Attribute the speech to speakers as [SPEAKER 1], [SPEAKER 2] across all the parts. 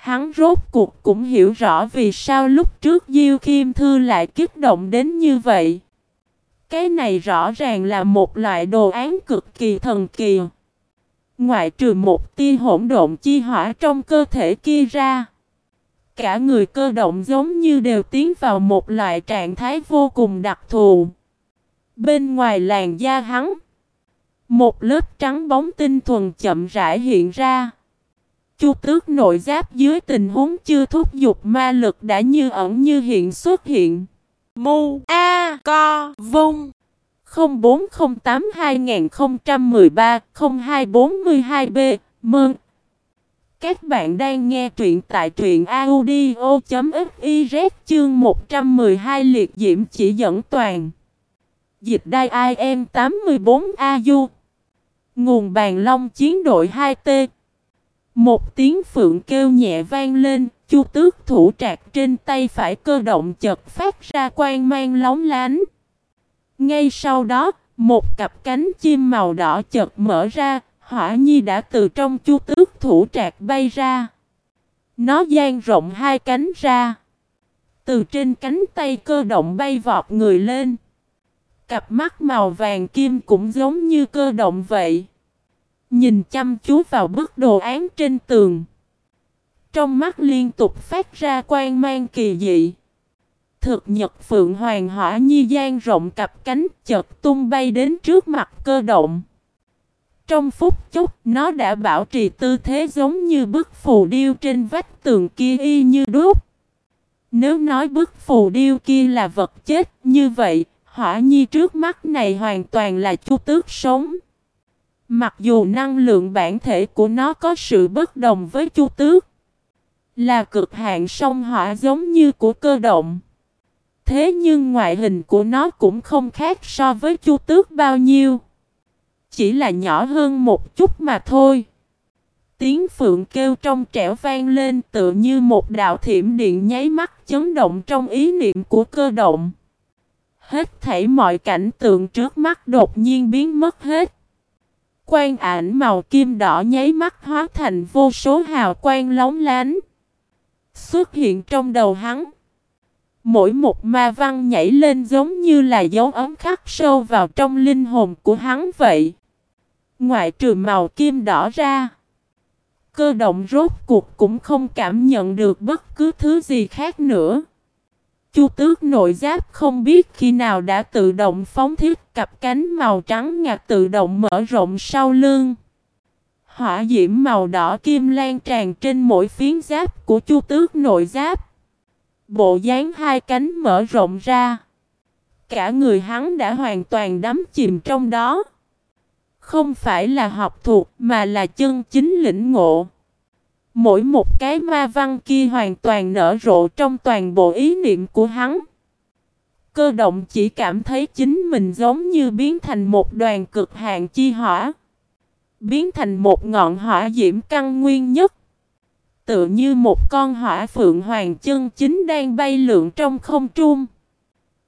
[SPEAKER 1] Hắn rốt cuộc cũng hiểu rõ vì sao lúc trước Diêu kim Thư lại kích động đến như vậy. Cái này rõ ràng là một loại đồ án cực kỳ thần kỳ. Ngoại trừ một tia hỗn độn chi hỏa trong cơ thể kia ra. Cả người cơ động giống như đều tiến vào một loại trạng thái vô cùng đặc thù. Bên ngoài làn da hắn, một lớp trắng bóng tinh thuần chậm rãi hiện ra. Chu tước nội giáp dưới tình huống chưa thúc giục ma lực đã như ẩn như hiện xuất hiện. Mu A Co Vung 0408 2013 0242 B Mừng! Các bạn đang nghe truyện tại truyện audio.fiz chương 112 liệt diễm chỉ dẫn toàn. Dịch đai IM 84AU Nguồn bàn long chiến đội 2T một tiếng phượng kêu nhẹ vang lên, chu tước thủ trạc trên tay phải cơ động chật phát ra quang mang lóng lánh. Ngay sau đó, một cặp cánh chim màu đỏ chật mở ra, hỏa nhi đã từ trong chu tước thủ trạc bay ra. Nó dang rộng hai cánh ra. Từ trên cánh tay cơ động bay vọt người lên. Cặp mắt màu vàng kim cũng giống như cơ động vậy. Nhìn chăm chú vào bức đồ án trên tường. Trong mắt liên tục phát ra quan mang kỳ dị. Thực nhật phượng hoàng hỏa nhi gian rộng cặp cánh chợt tung bay đến trước mặt cơ động. Trong phút chốc nó đã bảo trì tư thế giống như bức phù điêu trên vách tường kia y như đúc. Nếu nói bức phù điêu kia là vật chết như vậy, hỏa nhi trước mắt này hoàn toàn là chu tước sống. Mặc dù năng lượng bản thể của nó có sự bất đồng với chu tước, là cực hạn sông hỏa giống như của cơ động. Thế nhưng ngoại hình của nó cũng không khác so với chu tước bao nhiêu. Chỉ là nhỏ hơn một chút mà thôi. Tiếng phượng kêu trong trẻo vang lên tự như một đạo thiểm điện nháy mắt chấn động trong ý niệm của cơ động. Hết thảy mọi cảnh tượng trước mắt đột nhiên biến mất hết. Quang ảnh màu kim đỏ nháy mắt hóa thành vô số hào quang lóng lánh. Xuất hiện trong đầu hắn. Mỗi một ma văn nhảy lên giống như là dấu ấm khắc sâu vào trong linh hồn của hắn vậy. Ngoại trừ màu kim đỏ ra. Cơ động rốt cuộc cũng không cảm nhận được bất cứ thứ gì khác nữa. Chu tước nội giáp không biết khi nào đã tự động phóng thiết, cặp cánh màu trắng ngạc tự động mở rộng sau lưng. Hỏa diễm màu đỏ kim lan tràn trên mỗi phiến giáp của chu tước nội giáp. Bộ dáng hai cánh mở rộng ra. Cả người hắn đã hoàn toàn đắm chìm trong đó. Không phải là học thuộc mà là chân chính lĩnh ngộ. Mỗi một cái ma văn kia hoàn toàn nở rộ trong toàn bộ ý niệm của hắn. Cơ động chỉ cảm thấy chính mình giống như biến thành một đoàn cực hạn chi hỏa. Biến thành một ngọn hỏa diễm căn nguyên nhất. Tựa như một con hỏa phượng hoàng chân chính đang bay lượn trong không trung.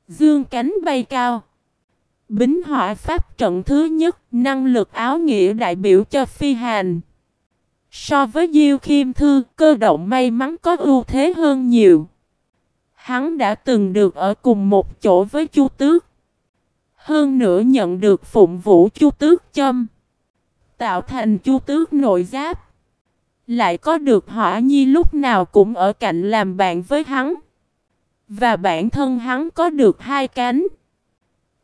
[SPEAKER 1] Dương cánh bay cao. Bính hỏa pháp trận thứ nhất, năng lực áo nghĩa đại biểu cho phi hành. So với Diêu Khiêm Thư, cơ động may mắn có ưu thế hơn nhiều. Hắn đã từng được ở cùng một chỗ với Chu Tước. Hơn nữa nhận được phụng vũ Chu Tước châm. Tạo thành Chu Tước nội giáp. Lại có được hỏa nhi lúc nào cũng ở cạnh làm bạn với hắn. Và bản thân hắn có được hai cánh.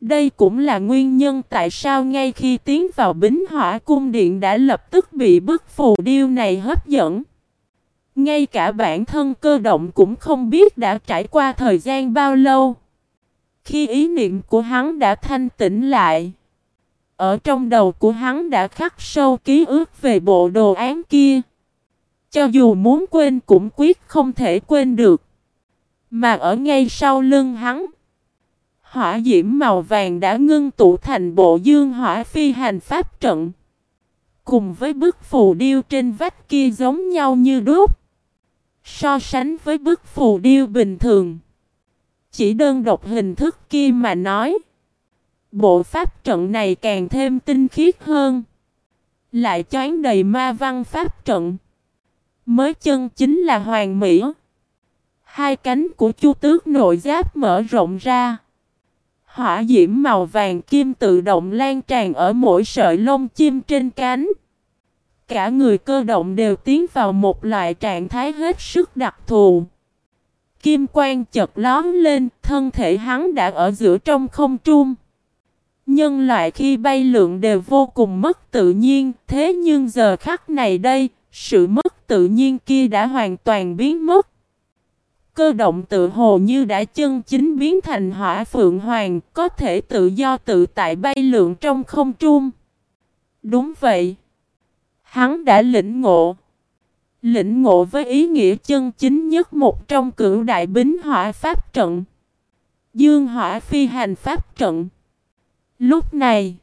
[SPEAKER 1] Đây cũng là nguyên nhân tại sao ngay khi tiến vào bính hỏa cung điện đã lập tức bị bức phù điêu này hấp dẫn. Ngay cả bản thân cơ động cũng không biết đã trải qua thời gian bao lâu. Khi ý niệm của hắn đã thanh tĩnh lại. Ở trong đầu của hắn đã khắc sâu ký ức về bộ đồ án kia. Cho dù muốn quên cũng quyết không thể quên được. Mà ở ngay sau lưng hắn. Hỏa diễm màu vàng đã ngưng tụ thành bộ dương hỏa phi hành pháp trận. Cùng với bức phù điêu trên vách kia giống nhau như đúc. So sánh với bức phù điêu bình thường. Chỉ đơn độc hình thức kia mà nói. Bộ pháp trận này càng thêm tinh khiết hơn. Lại choán đầy ma văn pháp trận. Mới chân chính là hoàng mỹ. Hai cánh của chu tước nội giáp mở rộng ra. Hỏa diễm màu vàng kim tự động lan tràn ở mỗi sợi lông chim trên cánh. Cả người cơ động đều tiến vào một loại trạng thái hết sức đặc thù. Kim quang chật lón lên, thân thể hắn đã ở giữa trong không trung. Nhân loại khi bay lượn đều vô cùng mất tự nhiên, thế nhưng giờ khắc này đây, sự mất tự nhiên kia đã hoàn toàn biến mất. Cơ động tự hồ như đã chân chính biến thành hỏa phượng hoàng, có thể tự do tự tại bay lượn trong không trung. Đúng vậy. Hắn đã lĩnh ngộ. Lĩnh ngộ với ý nghĩa chân chính nhất một trong cửu đại bính hỏa pháp trận. Dương hỏa phi hành pháp trận. Lúc này,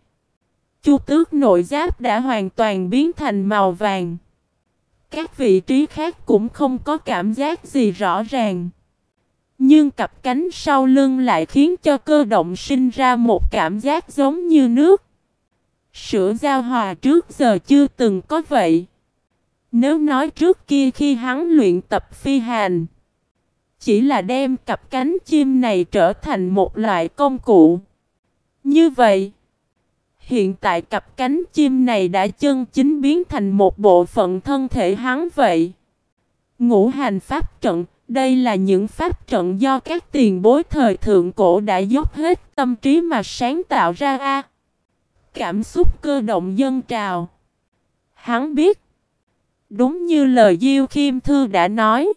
[SPEAKER 1] chu tước nội giáp đã hoàn toàn biến thành màu vàng. Các vị trí khác cũng không có cảm giác gì rõ ràng. Nhưng cặp cánh sau lưng lại khiến cho cơ động sinh ra một cảm giác giống như nước. Sữa giao hòa trước giờ chưa từng có vậy. Nếu nói trước kia khi hắn luyện tập phi hành, chỉ là đem cặp cánh chim này trở thành một loại công cụ. Như vậy, hiện tại cặp cánh chim này đã chân chính biến thành một bộ phận thân thể hắn vậy. Ngũ hành pháp trận, đây là những pháp trận do các tiền bối thời thượng cổ đã dốc hết tâm trí mà sáng tạo ra a. Cảm xúc cơ động dân trào. Hắn biết, đúng như lời Diêu Khiêm Thư đã nói,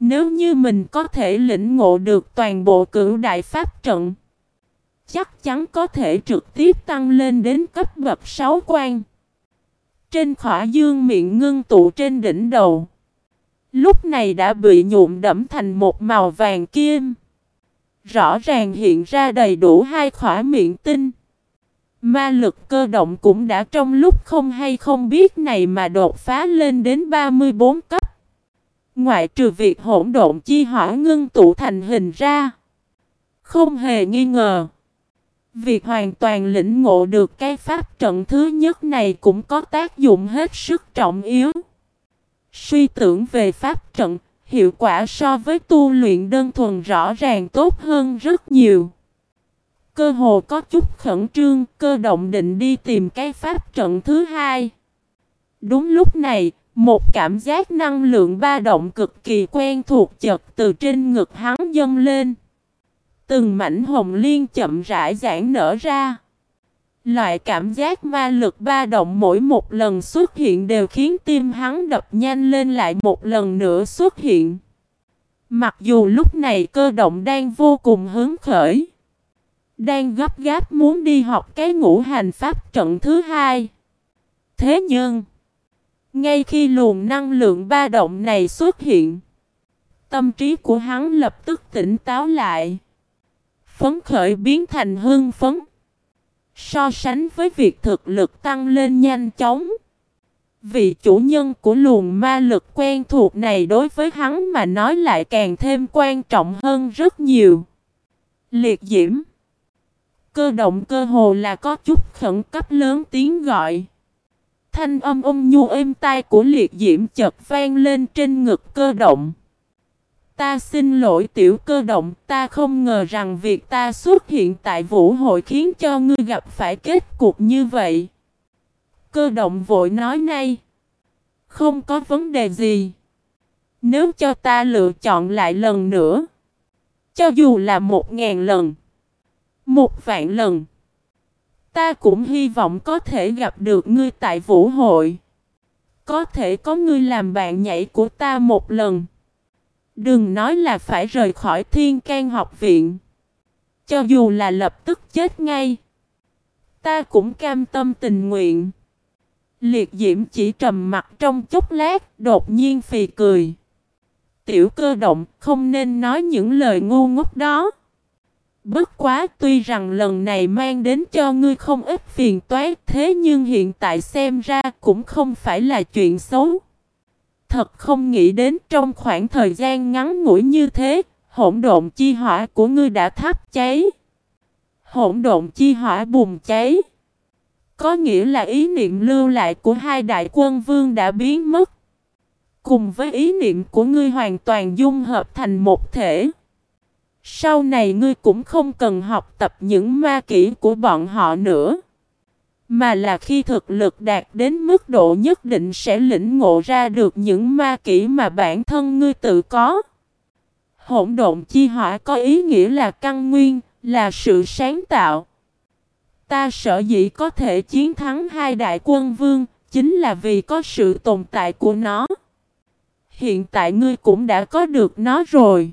[SPEAKER 1] nếu như mình có thể lĩnh ngộ được toàn bộ cửu đại pháp trận, chắc chắn có thể trực tiếp tăng lên đến cấp bậc 6 quan. Trên khỏa dương miệng ngưng tụ trên đỉnh đầu. Lúc này đã bị nhuộm đẫm thành một màu vàng kim. Rõ ràng hiện ra đầy đủ hai khỏa miệng tinh. Ma lực cơ động cũng đã trong lúc không hay không biết này mà đột phá lên đến 34 cấp. Ngoại trừ việc hỗn độn chi hỏa ngưng tụ thành hình ra. Không hề nghi ngờ. Việc hoàn toàn lĩnh ngộ được cái pháp trận thứ nhất này cũng có tác dụng hết sức trọng yếu. Suy tưởng về pháp trận, hiệu quả so với tu luyện đơn thuần rõ ràng tốt hơn rất nhiều. Cơ hồ có chút khẩn trương, cơ động định đi tìm cái pháp trận thứ hai. Đúng lúc này, một cảm giác năng lượng ba động cực kỳ quen thuộc chợt từ trên ngực hắn dâng lên. Từng mảnh hồng liên chậm rãi giãn nở ra. Loại cảm giác ma lực ba động mỗi một lần xuất hiện đều khiến tim hắn đập nhanh lên lại một lần nữa xuất hiện. Mặc dù lúc này cơ động đang vô cùng hứng khởi. Đang gấp gáp muốn đi học cái ngũ hành pháp trận thứ hai. Thế nhưng, ngay khi luồng năng lượng ba động này xuất hiện, tâm trí của hắn lập tức tỉnh táo lại. Phấn khởi biến thành hưng phấn. So sánh với việc thực lực tăng lên nhanh chóng. Vị chủ nhân của luồng ma lực quen thuộc này đối với hắn mà nói lại càng thêm quan trọng hơn rất nhiều. Liệt diễm, Cơ động cơ hồ là có chút khẩn cấp lớn tiếng gọi. Thanh âm ôm nhu êm tai của liệt diễm chợt vang lên trên ngực cơ động. Ta xin lỗi tiểu cơ động, ta không ngờ rằng việc ta xuất hiện tại vũ hội khiến cho ngươi gặp phải kết cục như vậy. Cơ động vội nói ngay. Không có vấn đề gì. Nếu cho ta lựa chọn lại lần nữa. Cho dù là một ngàn lần. Một vạn lần. Ta cũng hy vọng có thể gặp được ngươi tại vũ hội. Có thể có ngươi làm bạn nhảy của ta một lần. Đừng nói là phải rời khỏi thiên can học viện. Cho dù là lập tức chết ngay. Ta cũng cam tâm tình nguyện. Liệt diễm chỉ trầm mặt trong chốc lát, đột nhiên phì cười. Tiểu cơ động không nên nói những lời ngu ngốc đó. Bất quá tuy rằng lần này mang đến cho ngươi không ít phiền toái thế nhưng hiện tại xem ra cũng không phải là chuyện xấu. Thật không nghĩ đến trong khoảng thời gian ngắn ngủi như thế, hỗn độn chi hỏa của ngươi đã thắp cháy. Hỗn độn chi hỏa bùng cháy. Có nghĩa là ý niệm lưu lại của hai đại quân vương đã biến mất. cùng với ý niệm của ngươi hoàn toàn dung hợp thành một thể. Sau này ngươi cũng không cần học tập những ma kỹ của bọn họ nữa. Mà là khi thực lực đạt đến mức độ nhất định sẽ lĩnh ngộ ra được những ma kỹ mà bản thân ngươi tự có. Hỗn độn chi hỏa có ý nghĩa là căn nguyên, là sự sáng tạo. Ta sợ dĩ có thể chiến thắng hai đại quân vương, chính là vì có sự tồn tại của nó. Hiện tại ngươi cũng đã có được nó rồi.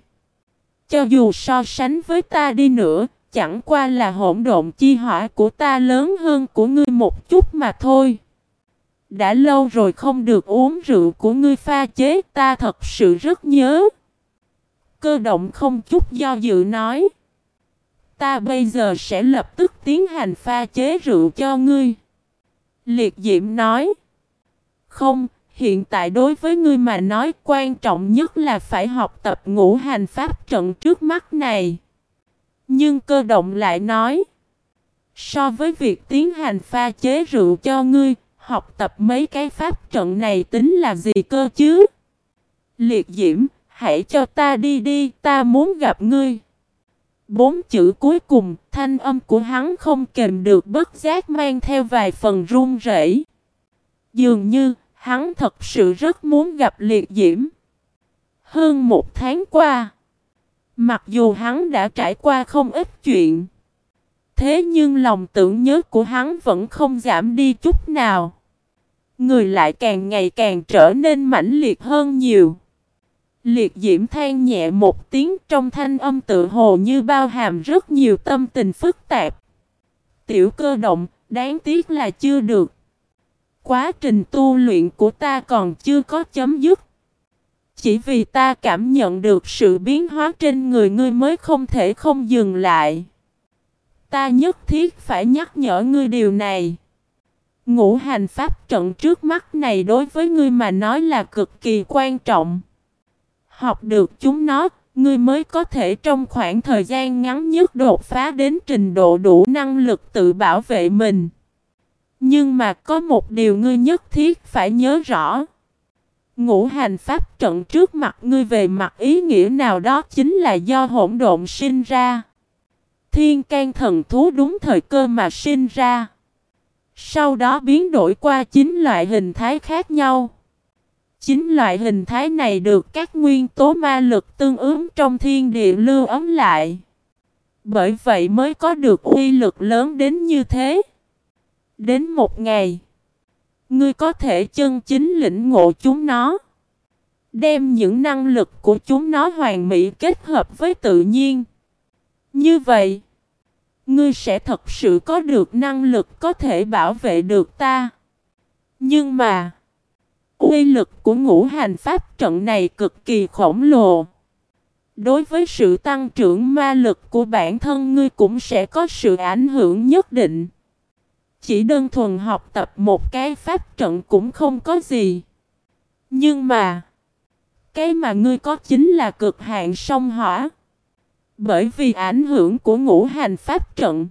[SPEAKER 1] Cho dù so sánh với ta đi nữa, chẳng qua là hỗn độn chi hỏa của ta lớn hơn của ngươi một chút mà thôi. Đã lâu rồi không được uống rượu của ngươi pha chế ta thật sự rất nhớ. Cơ động không chút do dự nói. Ta bây giờ sẽ lập tức tiến hành pha chế rượu cho ngươi. Liệt diễm nói. Không, hiện tại đối với ngươi mà nói quan trọng nhất là phải học tập ngũ hành pháp trận trước mắt này. Nhưng cơ động lại nói. So với việc tiến hành pha chế rượu cho ngươi, học tập mấy cái pháp trận này tính là gì cơ chứ? Liệt diễm, hãy cho ta đi đi, ta muốn gặp ngươi. Bốn chữ cuối cùng, thanh âm của hắn không kềm được bất giác mang theo vài phần run rẩy. Dường như, hắn thật sự rất muốn gặp liệt diễm. Hơn một tháng qua, mặc dù hắn đã trải qua không ít chuyện, thế nhưng lòng tưởng nhớ của hắn vẫn không giảm đi chút nào. Người lại càng ngày càng trở nên mãnh liệt hơn nhiều. Liệt diễm than nhẹ một tiếng trong thanh âm tự hồ như bao hàm rất nhiều tâm tình phức tạp. Tiểu cơ động, đáng tiếc là chưa được. Quá trình tu luyện của ta còn chưa có chấm dứt. Chỉ vì ta cảm nhận được sự biến hóa trên người ngươi mới không thể không dừng lại. Ta nhất thiết phải nhắc nhở ngươi điều này. Ngũ hành pháp trận trước mắt này đối với ngươi mà nói là cực kỳ quan trọng. Học được chúng nó, ngươi mới có thể trong khoảng thời gian ngắn nhất đột phá đến trình độ đủ năng lực tự bảo vệ mình. Nhưng mà có một điều ngươi nhất thiết phải nhớ rõ. Ngũ hành pháp trận trước mặt ngươi về mặt ý nghĩa nào đó chính là do hỗn độn sinh ra. Thiên can thần thú đúng thời cơ mà sinh ra. Sau đó biến đổi qua chín loại hình thái khác nhau. Chính loại hình thái này được các nguyên tố ma lực tương ứng trong thiên địa lưu ấm lại. Bởi vậy mới có được uy lực lớn đến như thế. Đến một ngày, ngươi có thể chân chính lĩnh ngộ chúng nó. Đem những năng lực của chúng nó hoàn mỹ kết hợp với tự nhiên. Như vậy, ngươi sẽ thật sự có được năng lực có thể bảo vệ được ta. Nhưng mà, Uy lực của ngũ hành pháp trận này cực kỳ khổng lồ. Đối với sự tăng trưởng ma lực của bản thân ngươi cũng sẽ có sự ảnh hưởng nhất định. Chỉ đơn thuần học tập một cái pháp trận cũng không có gì. Nhưng mà, cái mà ngươi có chính là cực hạn sông hỏa. Bởi vì ảnh hưởng của ngũ hành pháp trận.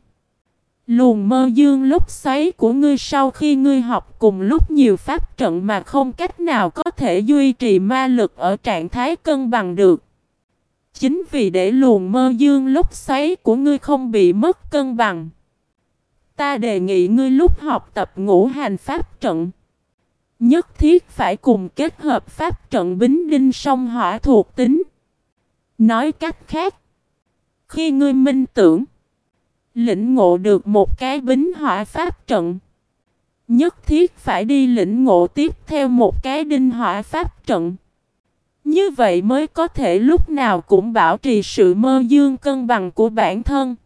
[SPEAKER 1] Luồng mơ dương lúc xoáy của ngươi sau khi ngươi học cùng lúc nhiều pháp trận mà không cách nào có thể duy trì ma lực ở trạng thái cân bằng được. Chính vì để luồng mơ dương lúc xoáy của ngươi không bị mất cân bằng. Ta đề nghị ngươi lúc học tập ngũ hành pháp trận. Nhất thiết phải cùng kết hợp pháp trận bính đinh song hỏa thuộc tính. Nói cách khác. Khi ngươi minh tưởng, lĩnh ngộ được một cái bính hỏa pháp trận. Nhất thiết phải đi lĩnh ngộ tiếp theo một cái đinh hỏa pháp trận. Như vậy mới có thể lúc nào cũng bảo trì sự mơ dương cân bằng của bản thân.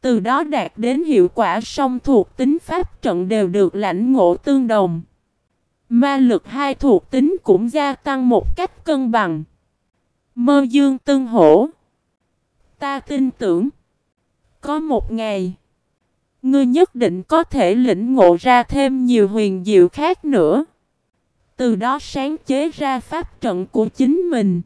[SPEAKER 1] Từ đó đạt đến hiệu quả song thuộc tính pháp trận đều được lãnh ngộ tương đồng. Ma lực hai thuộc tính cũng gia tăng một cách cân bằng. Mơ dương tương hổ. Ta tin tưởng. Có một ngày, ngươi nhất định có thể lĩnh ngộ ra thêm nhiều huyền diệu khác nữa. Từ đó sáng chế ra pháp trận của chính mình.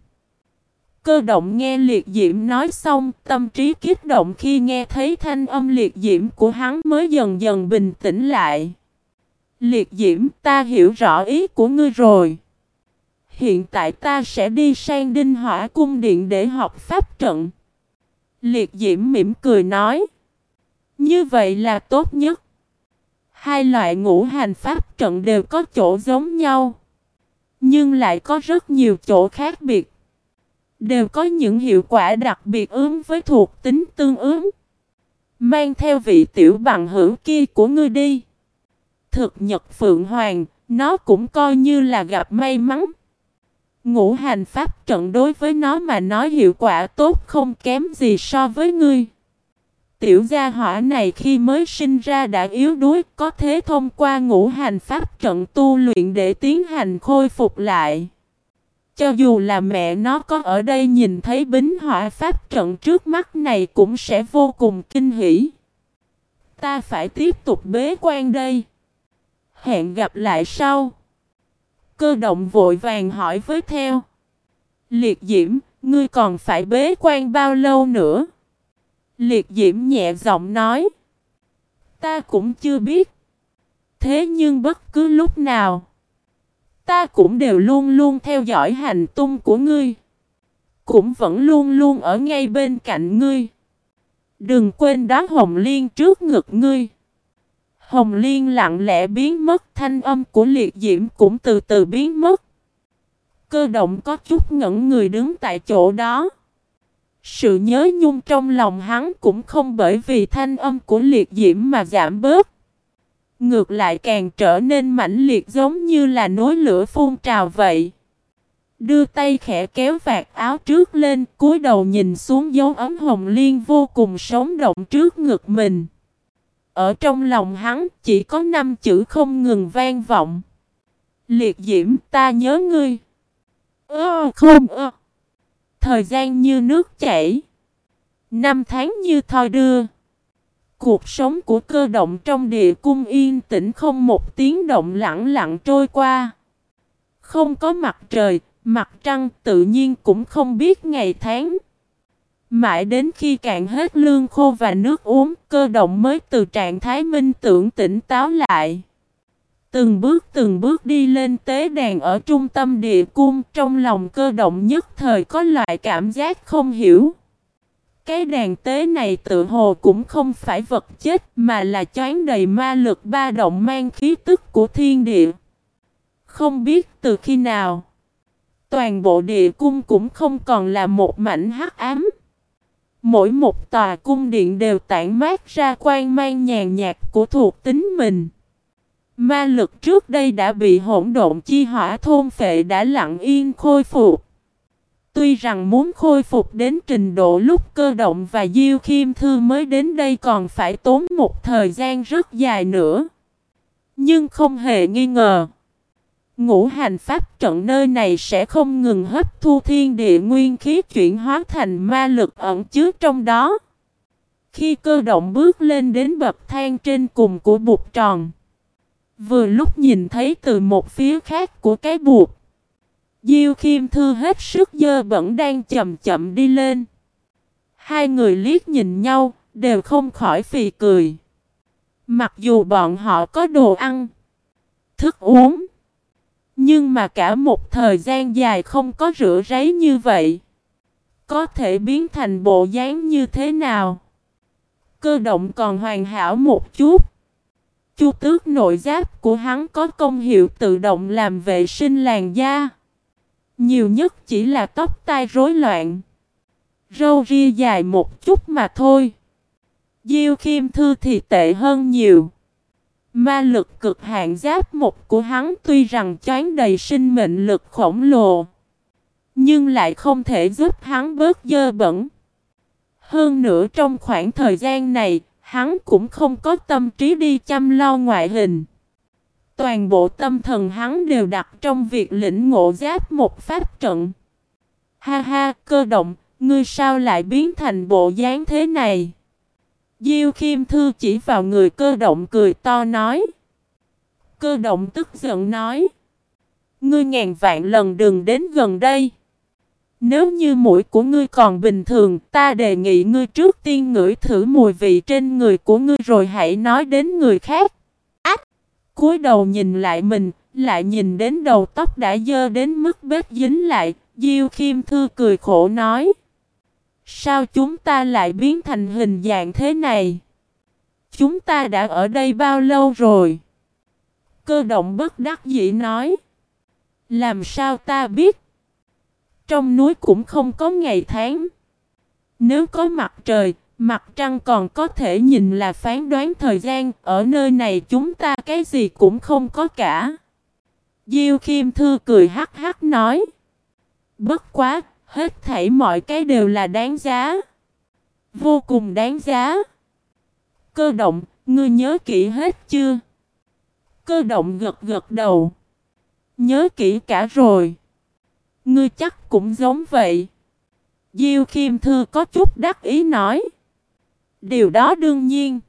[SPEAKER 1] Cơ động nghe liệt diễm nói xong, tâm trí kích động khi nghe thấy thanh âm liệt diễm của hắn mới dần dần bình tĩnh lại. Liệt diễm ta hiểu rõ ý của ngươi rồi. Hiện tại ta sẽ đi sang Đinh Hỏa Cung Điện để học pháp trận. Liệt diễm mỉm cười nói. Như vậy là tốt nhất. Hai loại ngũ hành pháp trận đều có chỗ giống nhau. Nhưng lại có rất nhiều chỗ khác biệt. Đều có những hiệu quả đặc biệt ứng với thuộc tính tương ứng. Mang theo vị tiểu bằng hữu kia của ngươi đi. Thực nhật Phượng Hoàng, nó cũng coi như là gặp may mắn. Ngũ hành pháp trận đối với nó mà nói hiệu quả tốt không kém gì so với ngươi. Tiểu gia hỏa này khi mới sinh ra đã yếu đuối, có thế thông qua ngũ hành pháp trận tu luyện để tiến hành khôi phục lại. Cho dù là mẹ nó có ở đây nhìn thấy bính hỏa pháp trận trước mắt này cũng sẽ vô cùng kinh hỉ. Ta phải tiếp tục bế quan đây. Hẹn gặp lại sau. Cơ động vội vàng hỏi với theo. Liệt diễm, ngươi còn phải bế quan bao lâu nữa? Liệt diễm nhẹ giọng nói. Ta cũng chưa biết. Thế nhưng bất cứ lúc nào. Ta cũng đều luôn luôn theo dõi hành tung của ngươi. Cũng vẫn luôn luôn ở ngay bên cạnh ngươi. Đừng quên đá Hồng Liên trước ngực ngươi. Hồng Liên lặng lẽ biến mất, thanh âm của liệt diễm cũng từ từ biến mất. Cơ động có chút ngẩn người đứng tại chỗ đó. Sự nhớ nhung trong lòng hắn cũng không bởi vì thanh âm của liệt diễm mà giảm bớt. Ngược lại càng trở nên mãnh liệt giống như là nối lửa phun trào vậy. Đưa tay khẽ kéo vạt áo trước lên, cúi đầu nhìn xuống dấu ấm hồng liên vô cùng sống động trước ngực mình. Ở trong lòng hắn chỉ có năm chữ không ngừng vang vọng. Liệt diễm ta nhớ ngươi. Ơ không ơ. Thời gian như nước chảy. Năm tháng như thoi đưa. Cuộc sống của cơ động trong địa cung yên tĩnh không một tiếng động lặng lặng trôi qua. Không có mặt trời, mặt trăng tự nhiên cũng không biết ngày tháng. Mãi đến khi cạn hết lương khô và nước uống, cơ động mới từ trạng thái minh tưởng tỉnh táo lại. Từng bước từng bước đi lên tế đàn ở trung tâm địa cung trong lòng cơ động nhất thời có loại cảm giác không hiểu. Cái đàn tế này tự hồ cũng không phải vật chết mà là choán đầy ma lực ba động mang khí tức của thiên địa. Không biết từ khi nào, toàn bộ địa cung cũng không còn là một mảnh hắc ám. Mỗi một tòa cung điện đều tản mát ra quan mang nhàn nhạt của thuộc tính mình. Ma lực trước đây đã bị hỗn độn chi hỏa thôn phệ đã lặng yên khôi phục. Tuy rằng muốn khôi phục đến trình độ lúc cơ động và Diêu Khiêm Thư mới đến đây còn phải tốn một thời gian rất dài nữa. Nhưng không hề nghi ngờ. Ngũ hành pháp trận nơi này sẽ không ngừng hấp thu thiên địa nguyên khí chuyển hóa thành ma lực ẩn chứa trong đó. Khi cơ động bước lên đến bậc thang trên cùng của bụt tròn. Vừa lúc nhìn thấy từ một phía khác của cái bụt. Diêu Khiêm Thư hết sức dơ bẩn đang chậm chậm đi lên. Hai người liếc nhìn nhau, đều không khỏi phì cười. Mặc dù bọn họ có đồ ăn, thức uống, nhưng mà cả một thời gian dài không có rửa ráy như vậy. Có thể biến thành bộ dáng như thế nào? Cơ động còn hoàn hảo một chút. Chu tước nội giáp của hắn có công hiệu tự động làm vệ sinh làn da. Nhiều nhất chỉ là tóc tai rối loạn. Râu ria dài một chút mà thôi. Diêu Khiêm Thư thì tệ hơn nhiều. Ma lực cực hạn giáp một của hắn tuy rằng chán đầy sinh mệnh lực khổng lồ. Nhưng lại không thể giúp hắn bớt dơ bẩn. Hơn nữa trong khoảng thời gian này, hắn cũng không có tâm trí đi chăm lo ngoại hình. Toàn bộ tâm thần hắn đều đặt trong việc lĩnh ngộ giáp một pháp trận. Ha ha, cơ động, ngươi sao lại biến thành bộ dáng thế này? Diêu Khiêm Thư chỉ vào người cơ động cười to nói. Cơ động tức giận nói. Ngươi ngàn vạn lần đừng đến gần đây. Nếu như mũi của ngươi còn bình thường, ta đề nghị ngươi trước tiên ngửi thử mùi vị trên người của ngươi rồi hãy nói đến người khác cúi đầu nhìn lại mình, Lại nhìn đến đầu tóc đã dơ đến mức bết dính lại, Diêu Khiêm Thư cười khổ nói. Sao chúng ta lại biến thành hình dạng thế này? Chúng ta đã ở đây bao lâu rồi? Cơ động bất đắc dĩ nói. Làm sao ta biết? Trong núi cũng không có ngày tháng. Nếu có mặt trời, mặt trăng còn có thể nhìn là phán đoán thời gian. Ở nơi này chúng ta cái gì cũng không có cả. Diêu Khiêm Thư cười hắc hắc nói. Bất quá, hết thảy mọi cái đều là đáng giá. Vô cùng đáng giá. Cơ động, ngươi nhớ kỹ hết chưa? Cơ động gật gật đầu. Nhớ kỹ cả rồi. Ngươi chắc cũng giống vậy. Diêu Khiêm Thư có chút đắc ý nói. Điều đó đương nhiên.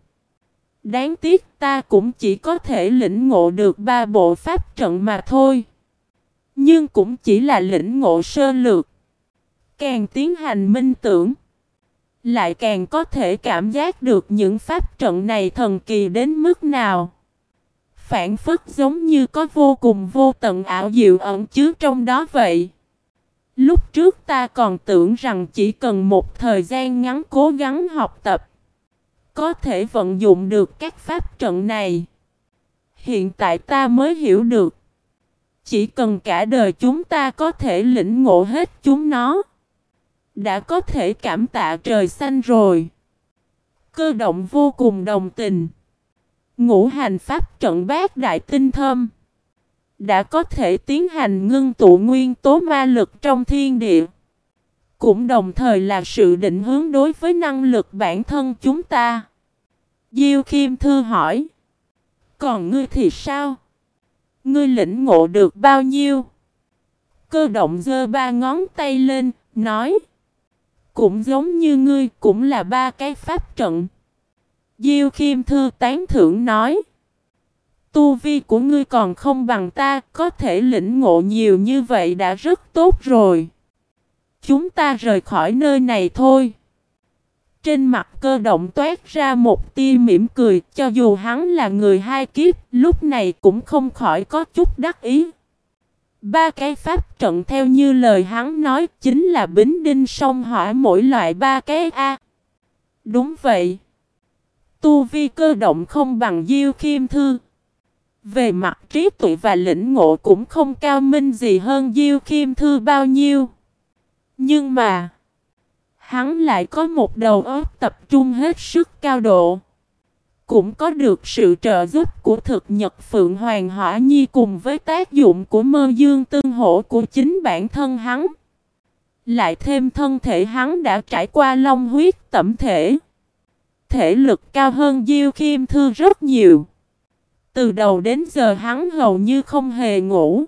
[SPEAKER 1] Đáng tiếc ta cũng chỉ có thể lĩnh ngộ được ba bộ pháp trận mà thôi. Nhưng cũng chỉ là lĩnh ngộ sơ lược. Càng tiến hành minh tưởng. Lại càng có thể cảm giác được những pháp trận này thần kỳ đến mức nào. Phản phức giống như có vô cùng vô tận ảo diệu ẩn chứa trong đó vậy. Lúc trước ta còn tưởng rằng chỉ cần một thời gian ngắn cố gắng học tập. Có thể vận dụng được các pháp trận này. Hiện tại ta mới hiểu được. Chỉ cần cả đời chúng ta có thể lĩnh ngộ hết chúng nó. Đã có thể cảm tạ trời xanh rồi. Cơ động vô cùng đồng tình. Ngũ hành pháp trận bát đại tinh thâm. Đã có thể tiến hành ngưng tụ nguyên tố ma lực trong thiên địa. Cũng đồng thời là sự định hướng đối với năng lực bản thân chúng ta. Diêu Khiêm Thư hỏi. Còn ngươi thì sao? Ngươi lĩnh ngộ được bao nhiêu? Cơ động giơ ba ngón tay lên, nói. Cũng giống như ngươi, cũng là ba cái pháp trận. Diêu Khiêm Thư tán thưởng nói. Tu vi của ngươi còn không bằng ta, có thể lĩnh ngộ nhiều như vậy đã rất tốt rồi. Chúng ta rời khỏi nơi này thôi. Trên mặt cơ động toát ra một tia mỉm cười, cho dù hắn là người hai kiếp, lúc này cũng không khỏi có chút đắc ý. Ba cái pháp trận theo như lời hắn nói chính là bính đinh song hỏa mỗi loại ba cái A. Đúng vậy. Tu vi cơ động không bằng Diêu Khiêm Thư. Về mặt trí tuệ và lĩnh ngộ cũng không cao minh gì hơn Diêu Khiêm Thư bao nhiêu. Nhưng mà, hắn lại có một đầu óc tập trung hết sức cao độ. Cũng có được sự trợ giúp của thực nhật Phượng Hoàng Hỏa Nhi cùng với tác dụng của mơ dương tương hỗ của chính bản thân hắn. Lại thêm thân thể hắn đã trải qua long huyết tẩm thể. Thể lực cao hơn Diêu kim Thư rất nhiều. Từ đầu đến giờ hắn hầu như không hề ngủ.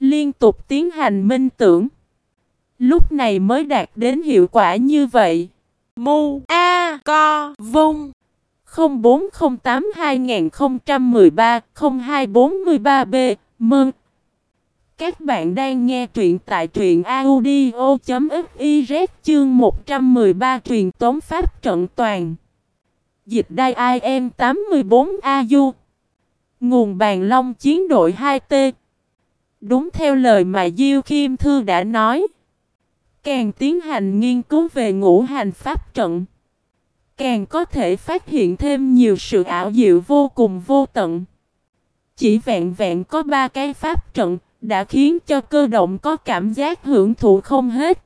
[SPEAKER 1] Liên tục tiến hành minh tưởng. Lúc này mới đạt đến hiệu quả như vậy. Mu A Co Vung 0408 2013 0243 B Mừng! Các bạn đang nghe truyện tại truyện audio.fiz chương 113 truyền tống pháp trận toàn. Dịch đai IM 84 AU Nguồn bàn long chiến đội 2T Đúng theo lời mà Diêu Kim Thư đã nói Càng tiến hành nghiên cứu về ngũ hành pháp trận, Càng có thể phát hiện thêm nhiều sự ảo diệu vô cùng vô tận Chỉ vẹn vẹn có ba cái pháp trận Đã khiến cho cơ động có cảm giác hưởng thụ không hết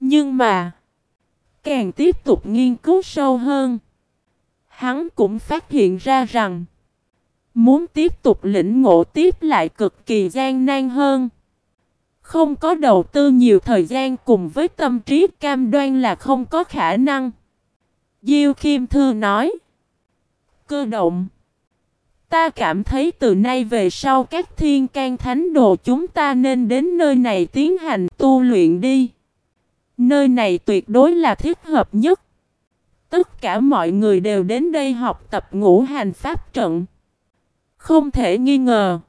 [SPEAKER 1] Nhưng mà, Càng tiếp tục nghiên cứu sâu hơn, Hắn cũng phát hiện ra rằng, Muốn tiếp tục lĩnh ngộ tiếp lại cực kỳ gian nan hơn. Không có đầu tư nhiều thời gian cùng với tâm trí cam đoan là không có khả năng. Diêu Khiêm Thư nói. Cơ động. Ta cảm thấy từ nay về sau các thiên can thánh đồ chúng ta nên đến nơi này tiến hành tu luyện đi. Nơi này tuyệt đối là thích hợp nhất. Tất cả mọi người đều đến đây học tập ngũ hành pháp trận. Không thể nghi ngờ.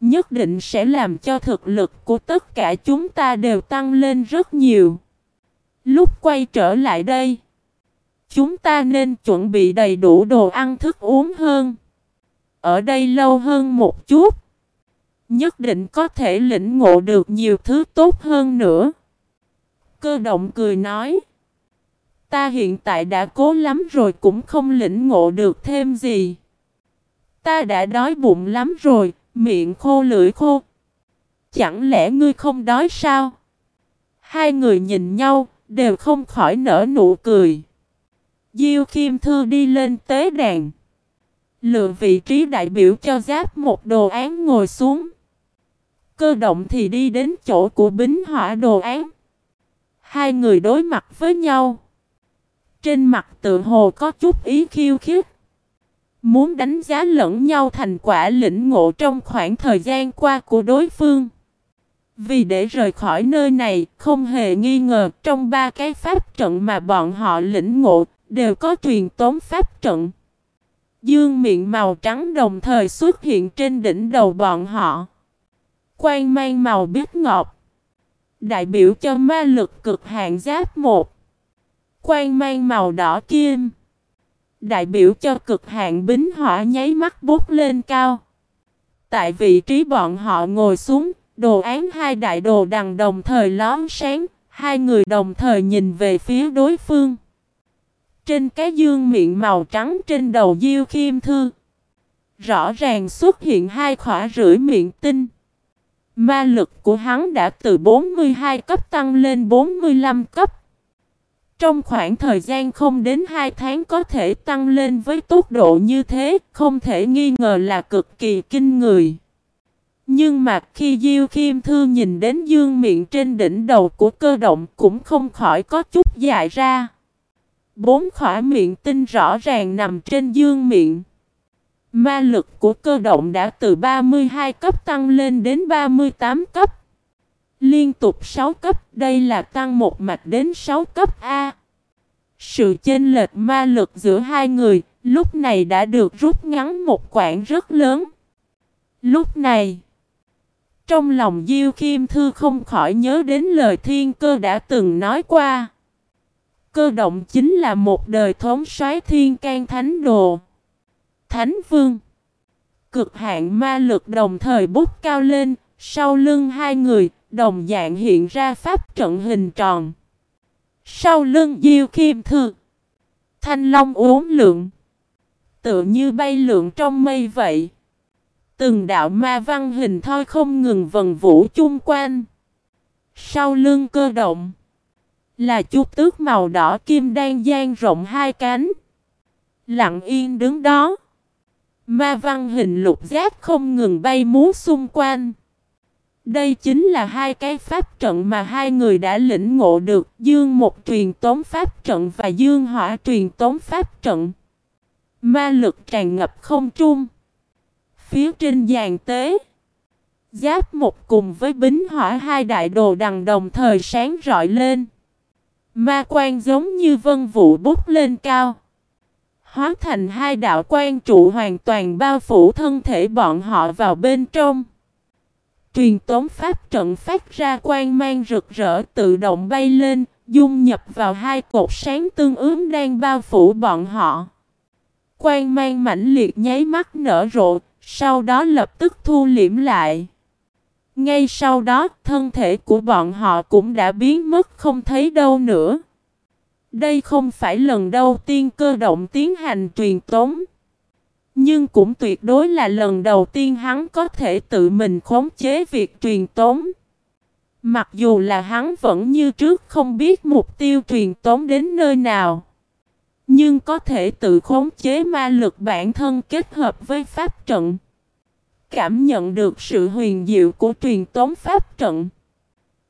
[SPEAKER 1] Nhất định sẽ làm cho thực lực của tất cả chúng ta đều tăng lên rất nhiều. Lúc quay trở lại đây, chúng ta nên chuẩn bị đầy đủ đồ ăn thức uống hơn. Ở đây lâu hơn một chút. Nhất định có thể lĩnh ngộ được nhiều thứ tốt hơn nữa. Cơ động cười nói. Ta hiện tại đã cố lắm rồi cũng không lĩnh ngộ được thêm gì. Ta đã đói bụng lắm rồi, miệng khô lưỡi khô. Chẳng lẽ ngươi không đói sao? Hai người nhìn nhau, đều không khỏi nở nụ cười. Diêu kim Thư đi lên tế đàn. Lựa vị trí đại biểu cho giáp một đồ án ngồi xuống. Cơ động thì đi đến chỗ của bính hỏa đồ án. Hai người đối mặt với nhau. Trên mặt tự hồ có chút ý khiêu khích. Muốn đánh giá lẫn nhau thành quả lĩnh ngộ trong khoảng thời gian qua của đối phương. Vì để rời khỏi nơi này, không hề nghi ngờ trong ba cái pháp trận mà bọn họ lĩnh ngộ, đều có truyền tống pháp trận. Dương miệng màu trắng đồng thời xuất hiện trên đỉnh đầu bọn họ. Quang mang màu biết ngọt. Đại biểu cho ma lực cực hạn giáp một. Quang mang màu đỏ kim. Đại biểu cho cực hạn bính hỏa nháy mắt bút lên cao. Tại vị trí bọn họ ngồi xuống, đồ án hai đại đồ đằng đồng thời lón sáng, hai người đồng thời nhìn về phía đối phương. Trên cái dương miệng màu trắng trên đầu Diêu Khiêm Thư, rõ ràng xuất hiện hai khỏa rưỡi miệng tinh. Ma lực của hắn đã từ 42 cấp tăng lên 45 cấp. Trong khoảng thời gian không đến 2 tháng có thể tăng lên với tốc độ như thế, không thể nghi ngờ là cực kỳ kinh người. Nhưng mà khi Diêu Khiêm Thư nhìn đến dương miệng trên đỉnh đầu của cơ động cũng không khỏi có chút dại ra. Bốn khỏa miệng tinh rõ ràng nằm trên dương miệng. Ma lực của cơ động đã từ 32 cấp tăng lên đến 38 cấp. Liên tục 6 cấp, đây là tăng một mạch đến 6 cấp A. Sự chênh lệch ma lực giữa hai người, lúc này đã được rút ngắn một quãng rất lớn. Lúc này, trong lòng Diêu Kim Thư không khỏi nhớ đến lời thiên cơ đã từng nói qua. Cơ động chính là một đời thống soái thiên can thánh đồ. Thánh vương. Cực hạn ma lực đồng thời bút cao lên, sau lưng hai người, đồng dạng hiện ra pháp trận hình tròn. Sau lưng Diêu Khiêm Thư. Thanh long uốn lượng. Tự như bay lượn trong mây vậy. Từng đạo ma văn hình thoi không ngừng vần vũ chung quanh. Sau lưng cơ động. Là chút tước màu đỏ kim đang dang rộng hai cánh. Lặng yên đứng đó. Ma văn hình lục giác không ngừng bay múa xung quanh. Đây chính là hai cái pháp trận mà hai người đã lĩnh ngộ được, Dương một truyền tống pháp trận và Dương hỏa truyền tống pháp trận. Ma lực tràn ngập không trung. Phía trên giàn tế. Giáp một cùng với bính hỏa hai đại đồ đằng đồng thời sáng rọi lên. Ma quan giống như vân vụ bút lên cao. Hóa thành hai đạo quan trụ hoàn toàn bao phủ thân thể bọn họ vào bên trong. Truyền tống pháp trận phát ra quang mang rực rỡ tự động bay lên, dung nhập vào hai cột sáng tương ứng đang bao phủ bọn họ. Quang mang mãnh liệt nháy mắt nở rộ, sau đó lập tức thu liễm lại. Ngay sau đó, thân thể của bọn họ cũng đã biến mất không thấy đâu nữa. Đây không phải lần đầu tiên cơ động tiến hành truyền tống. Nhưng cũng tuyệt đối là lần đầu tiên hắn có thể tự mình khống chế việc truyền tống. Mặc dù là hắn vẫn như trước không biết mục tiêu truyền tống đến nơi nào. Nhưng có thể tự khống chế ma lực bản thân kết hợp với pháp trận. Cảm nhận được sự huyền diệu của truyền tống pháp trận.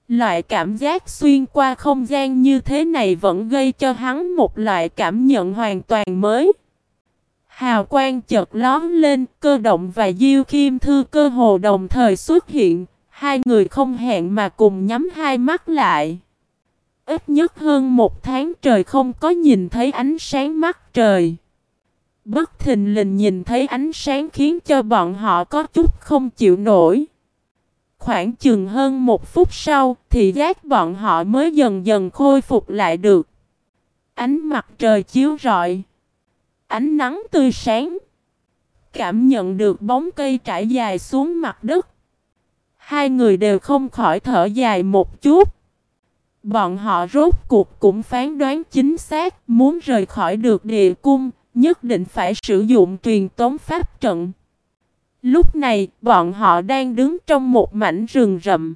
[SPEAKER 1] Loại cảm giác xuyên qua không gian như thế này vẫn gây cho hắn một loại cảm nhận hoàn toàn mới. Hào quang chợt lóm lên, cơ động và Diêu kim Thư cơ hồ đồng thời xuất hiện, hai người không hẹn mà cùng nhắm hai mắt lại. Ít nhất hơn một tháng trời không có nhìn thấy ánh sáng mắt trời. Bất thình lình nhìn thấy ánh sáng khiến cho bọn họ có chút không chịu nổi. Khoảng chừng hơn một phút sau thì giác bọn họ mới dần dần khôi phục lại được. Ánh mặt trời chiếu rọi. Ánh nắng tươi sáng. Cảm nhận được bóng cây trải dài xuống mặt đất. Hai người đều không khỏi thở dài một chút. Bọn họ rốt cuộc cũng phán đoán chính xác, muốn rời khỏi được địa cung, nhất định phải sử dụng truyền tống pháp trận. Lúc này, bọn họ đang đứng trong một mảnh rừng rậm.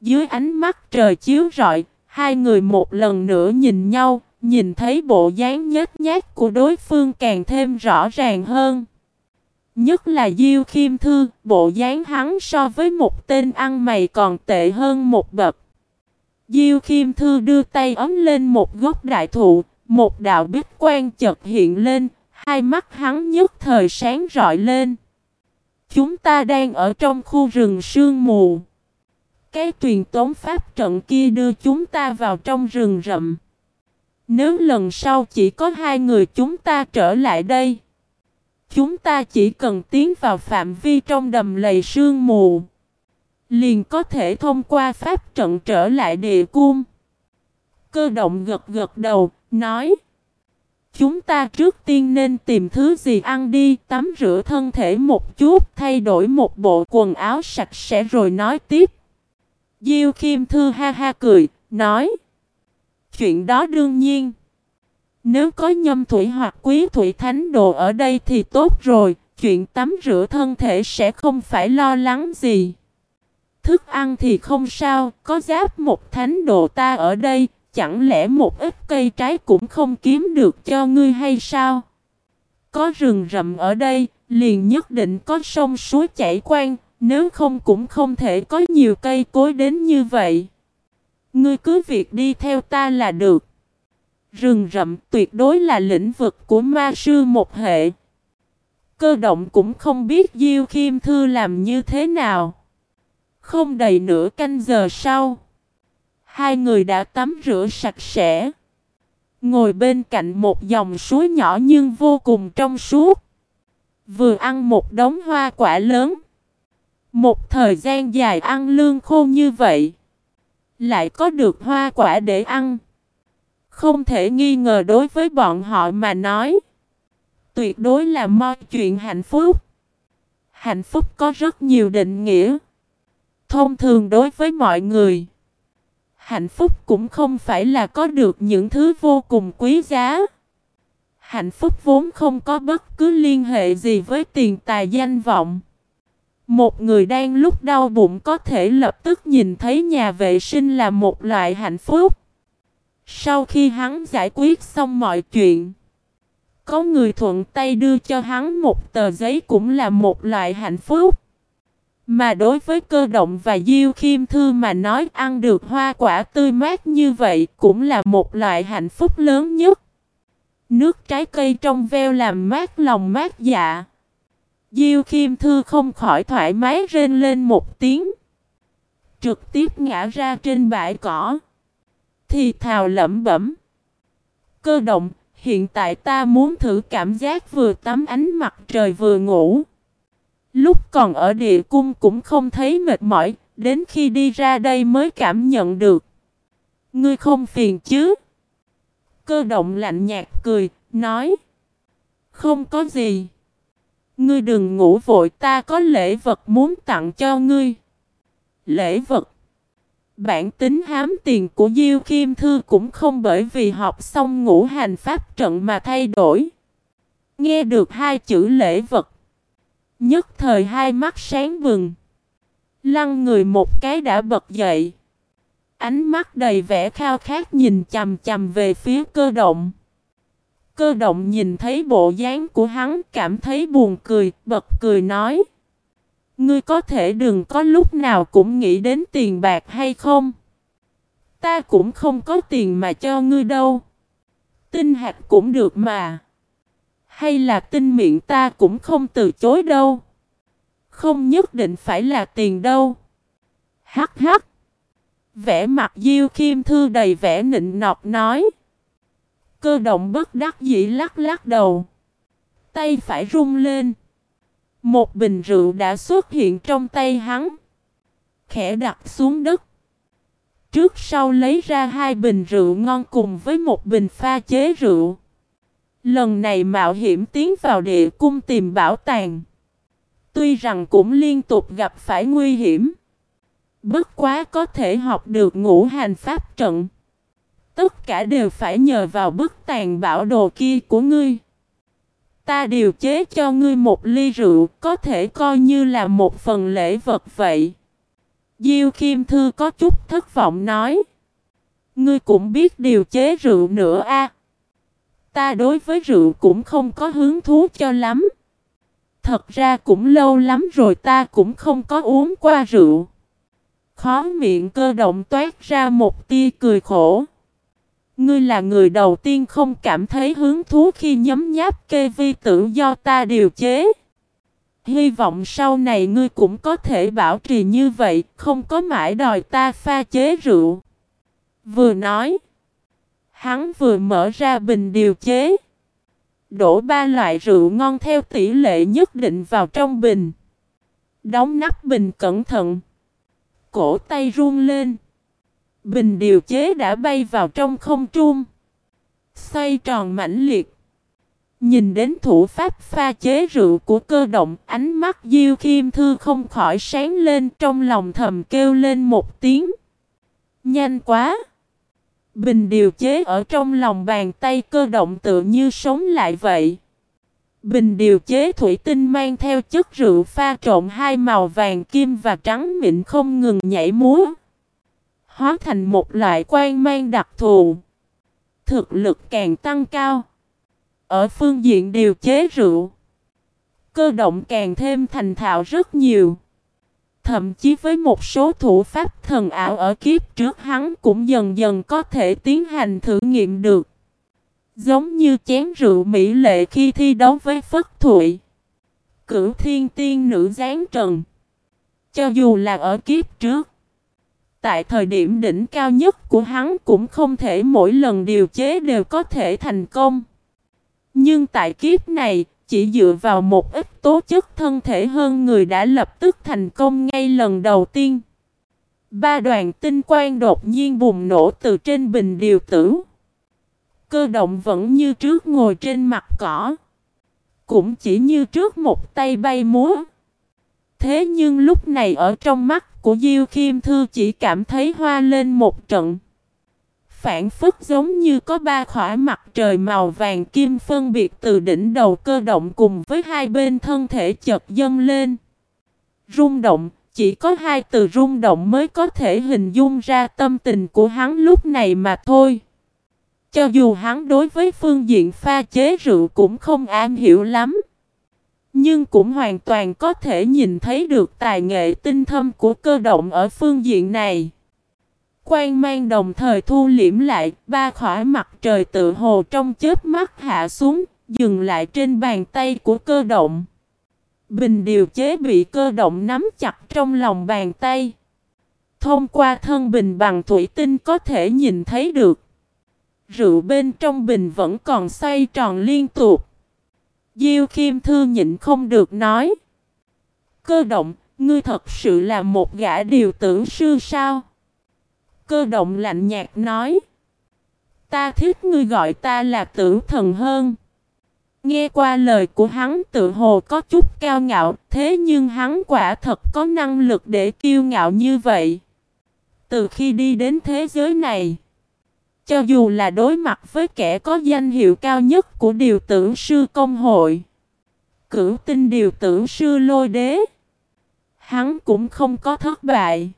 [SPEAKER 1] Dưới ánh mắt trời chiếu rọi, hai người một lần nữa nhìn nhau, nhìn thấy bộ dáng nhếch nhác của đối phương càng thêm rõ ràng hơn. Nhất là Diêu Khiêm Thư, bộ dáng hắn so với một tên ăn mày còn tệ hơn một bậc. Diêu Khiêm Thư đưa tay ấm lên một gốc đại thụ, một đạo bích quan chợt hiện lên, hai mắt hắn nhất thời sáng rọi lên. Chúng ta đang ở trong khu rừng sương mù. Cái truyền tống pháp trận kia đưa chúng ta vào trong rừng rậm. Nếu lần sau chỉ có hai người chúng ta trở lại đây. Chúng ta chỉ cần tiến vào phạm vi trong đầm lầy sương mù. Liền có thể thông qua pháp trận trở lại địa cung. Cơ động gật gật đầu, nói. Chúng ta trước tiên nên tìm thứ gì ăn đi, tắm rửa thân thể một chút, thay đổi một bộ quần áo sạch sẽ rồi nói tiếp. Diêu Khiêm Thư ha ha cười, nói. Chuyện đó đương nhiên. Nếu có nhâm thủy hoặc quý thủy thánh đồ ở đây thì tốt rồi, chuyện tắm rửa thân thể sẽ không phải lo lắng gì. Thức ăn thì không sao, có giáp một thánh đồ ta ở đây, chẳng lẽ một ít cây trái cũng không kiếm được cho ngươi hay sao? Có rừng rậm ở đây, liền nhất định có sông suối chảy quang, nếu không cũng không thể có nhiều cây cối đến như vậy. Ngươi cứ việc đi theo ta là được. Rừng rậm tuyệt đối là lĩnh vực của ma sư một hệ. Cơ động cũng không biết Diêu Khiêm Thư làm như thế nào. Không đầy nửa canh giờ sau. Hai người đã tắm rửa sạch sẽ. Ngồi bên cạnh một dòng suối nhỏ nhưng vô cùng trong suốt. Vừa ăn một đống hoa quả lớn. Một thời gian dài ăn lương khô như vậy. Lại có được hoa quả để ăn. Không thể nghi ngờ đối với bọn họ mà nói. Tuyệt đối là mọi chuyện hạnh phúc. Hạnh phúc có rất nhiều định nghĩa. Thông thường đối với mọi người. Hạnh phúc cũng không phải là có được những thứ vô cùng quý giá. Hạnh phúc vốn không có bất cứ liên hệ gì với tiền tài danh vọng. Một người đang lúc đau bụng có thể lập tức nhìn thấy nhà vệ sinh là một loại hạnh phúc. Sau khi hắn giải quyết xong mọi chuyện, có người thuận tay đưa cho hắn một tờ giấy cũng là một loại hạnh phúc. Mà đối với cơ động và diêu khiêm thư mà nói ăn được hoa quả tươi mát như vậy cũng là một loại hạnh phúc lớn nhất. Nước trái cây trong veo làm mát lòng mát dạ. Diêu khiêm thư không khỏi thoải mái rên lên một tiếng. Trực tiếp ngã ra trên bãi cỏ. Thì thào lẩm bẩm. Cơ động, hiện tại ta muốn thử cảm giác vừa tắm ánh mặt trời vừa ngủ. Lúc còn ở địa cung cũng không thấy mệt mỏi, đến khi đi ra đây mới cảm nhận được. Ngươi không phiền chứ? Cơ động lạnh nhạt cười, nói. Không có gì. Ngươi đừng ngủ vội, ta có lễ vật muốn tặng cho ngươi. Lễ vật. Bản tính hám tiền của Diêu Kim Thư cũng không bởi vì học xong ngũ hành pháp trận mà thay đổi. Nghe được hai chữ lễ vật. Nhất thời hai mắt sáng bừng. Lăn người một cái đã bật dậy. Ánh mắt đầy vẻ khao khát nhìn chầm chầm về phía cơ động. Cơ động nhìn thấy bộ dáng của hắn cảm thấy buồn cười, bật cười nói. Ngươi có thể đừng có lúc nào cũng nghĩ đến tiền bạc hay không? Ta cũng không có tiền mà cho ngươi đâu. Tinh hạt cũng được mà. Hay là tinh miệng ta cũng không từ chối đâu. Không nhất định phải là tiền đâu. Hắc hắc. Vẽ mặt Diêu Kim Thư đầy vẻ nịnh nọt nói. Cơ động bất đắc dĩ lắc lắc đầu. Tay phải rung lên. Một bình rượu đã xuất hiện trong tay hắn. Khẽ đặt xuống đất. Trước sau lấy ra hai bình rượu ngon cùng với một bình pha chế rượu. Lần này mạo hiểm tiến vào địa cung tìm bảo tàng. Tuy rằng cũng liên tục gặp phải nguy hiểm. Bất quá có thể học được ngũ hành pháp trận. Tất cả đều phải nhờ vào bức tàn bảo đồ kia của ngươi. Ta điều chế cho ngươi một ly rượu, có thể coi như là một phần lễ vật vậy. Diêu Kim Thư có chút thất vọng nói. Ngươi cũng biết điều chế rượu nữa a? Ta đối với rượu cũng không có hứng thú cho lắm. Thật ra cũng lâu lắm rồi ta cũng không có uống qua rượu. Khó miệng cơ động toát ra một tia cười khổ. Ngươi là người đầu tiên không cảm thấy hứng thú khi nhấm nháp kê vi tử do ta điều chế. Hy vọng sau này ngươi cũng có thể bảo trì như vậy, không có mãi đòi ta pha chế rượu. Vừa nói, hắn vừa mở ra bình điều chế. Đổ ba loại rượu ngon theo tỷ lệ nhất định vào trong bình. Đóng nắp bình cẩn thận. Cổ tay run lên. Bình điều chế đã bay vào trong không trung. Xoay tròn mãnh liệt. Nhìn đến thủ pháp pha chế rượu của cơ động, ánh mắt Diêu Kim Thư không khỏi sáng lên trong lòng thầm kêu lên một tiếng. Nhanh quá! Bình điều chế ở trong lòng bàn tay cơ động tự như sống lại vậy. Bình điều chế thủy tinh mang theo chất rượu pha trộn hai màu vàng kim và trắng mịn không ngừng nhảy múa. Hóa thành một loại quan mang đặc thù. Thực lực càng tăng cao. Ở phương diện điều chế rượu, cơ động càng thêm thành thạo rất nhiều. Thậm chí với một số thủ pháp thần ảo ở kiếp trước hắn cũng dần dần có thể tiến hành thử nghiệm được. Giống như chén rượu mỹ lệ khi thi đấu với Phất Thụy. Cửu thiên tiên nữ giáng trần. Cho dù là ở kiếp trước. Tại thời điểm đỉnh cao nhất của hắn cũng không thể mỗi lần điều chế đều có thể thành công. Nhưng tại kiếp này, chỉ dựa vào một ít tố chất thân thể hơn người đã lập tức thành công ngay lần đầu tiên. Ba đoàn tinh quang đột nhiên bùng nổ từ trên bình điều tử. Cơ động vẫn như trước ngồi trên mặt cỏ. Cũng chỉ như trước một tay bay múa. Thế nhưng lúc này ở trong mắt của Diêu Khiêm Thư chỉ cảm thấy hoa lên một trận phản phức giống như có ba khỏa mặt trời màu vàng kim phân biệt từ đỉnh đầu cơ động cùng với hai bên thân thể chợt dâng lên. Rung động, chỉ có hai từ rung động mới có thể hình dung ra tâm tình của hắn lúc này mà thôi. Cho dù hắn đối với phương diện pha chế rượu cũng không am hiểu lắm. Nhưng cũng hoàn toàn có thể nhìn thấy được tài nghệ tinh thâm của cơ động ở phương diện này. Quang mang đồng thời thu liễm lại, ba khỏi mặt trời tự hồ trong chớp mắt hạ xuống, dừng lại trên bàn tay của cơ động. Bình điều chế bị cơ động nắm chặt trong lòng bàn tay. Thông qua thân bình bằng thủy tinh có thể nhìn thấy được. Rượu bên trong bình vẫn còn xoay tròn liên tục. Diêu Kim Thư nhịn không được nói. Cơ động, ngươi thật sự là một gã điều tử sư sao? Cơ động lạnh nhạt nói. Ta thích ngươi gọi ta là tử thần hơn. Nghe qua lời của hắn tự hồ có chút cao ngạo, thế nhưng hắn quả thật có năng lực để kiêu ngạo như vậy. Từ khi đi đến thế giới này, cho dù là đối mặt với kẻ có danh hiệu cao nhất của điều tử sư công hội, cửu tinh điều tử sư lôi đế, hắn cũng không có thất bại.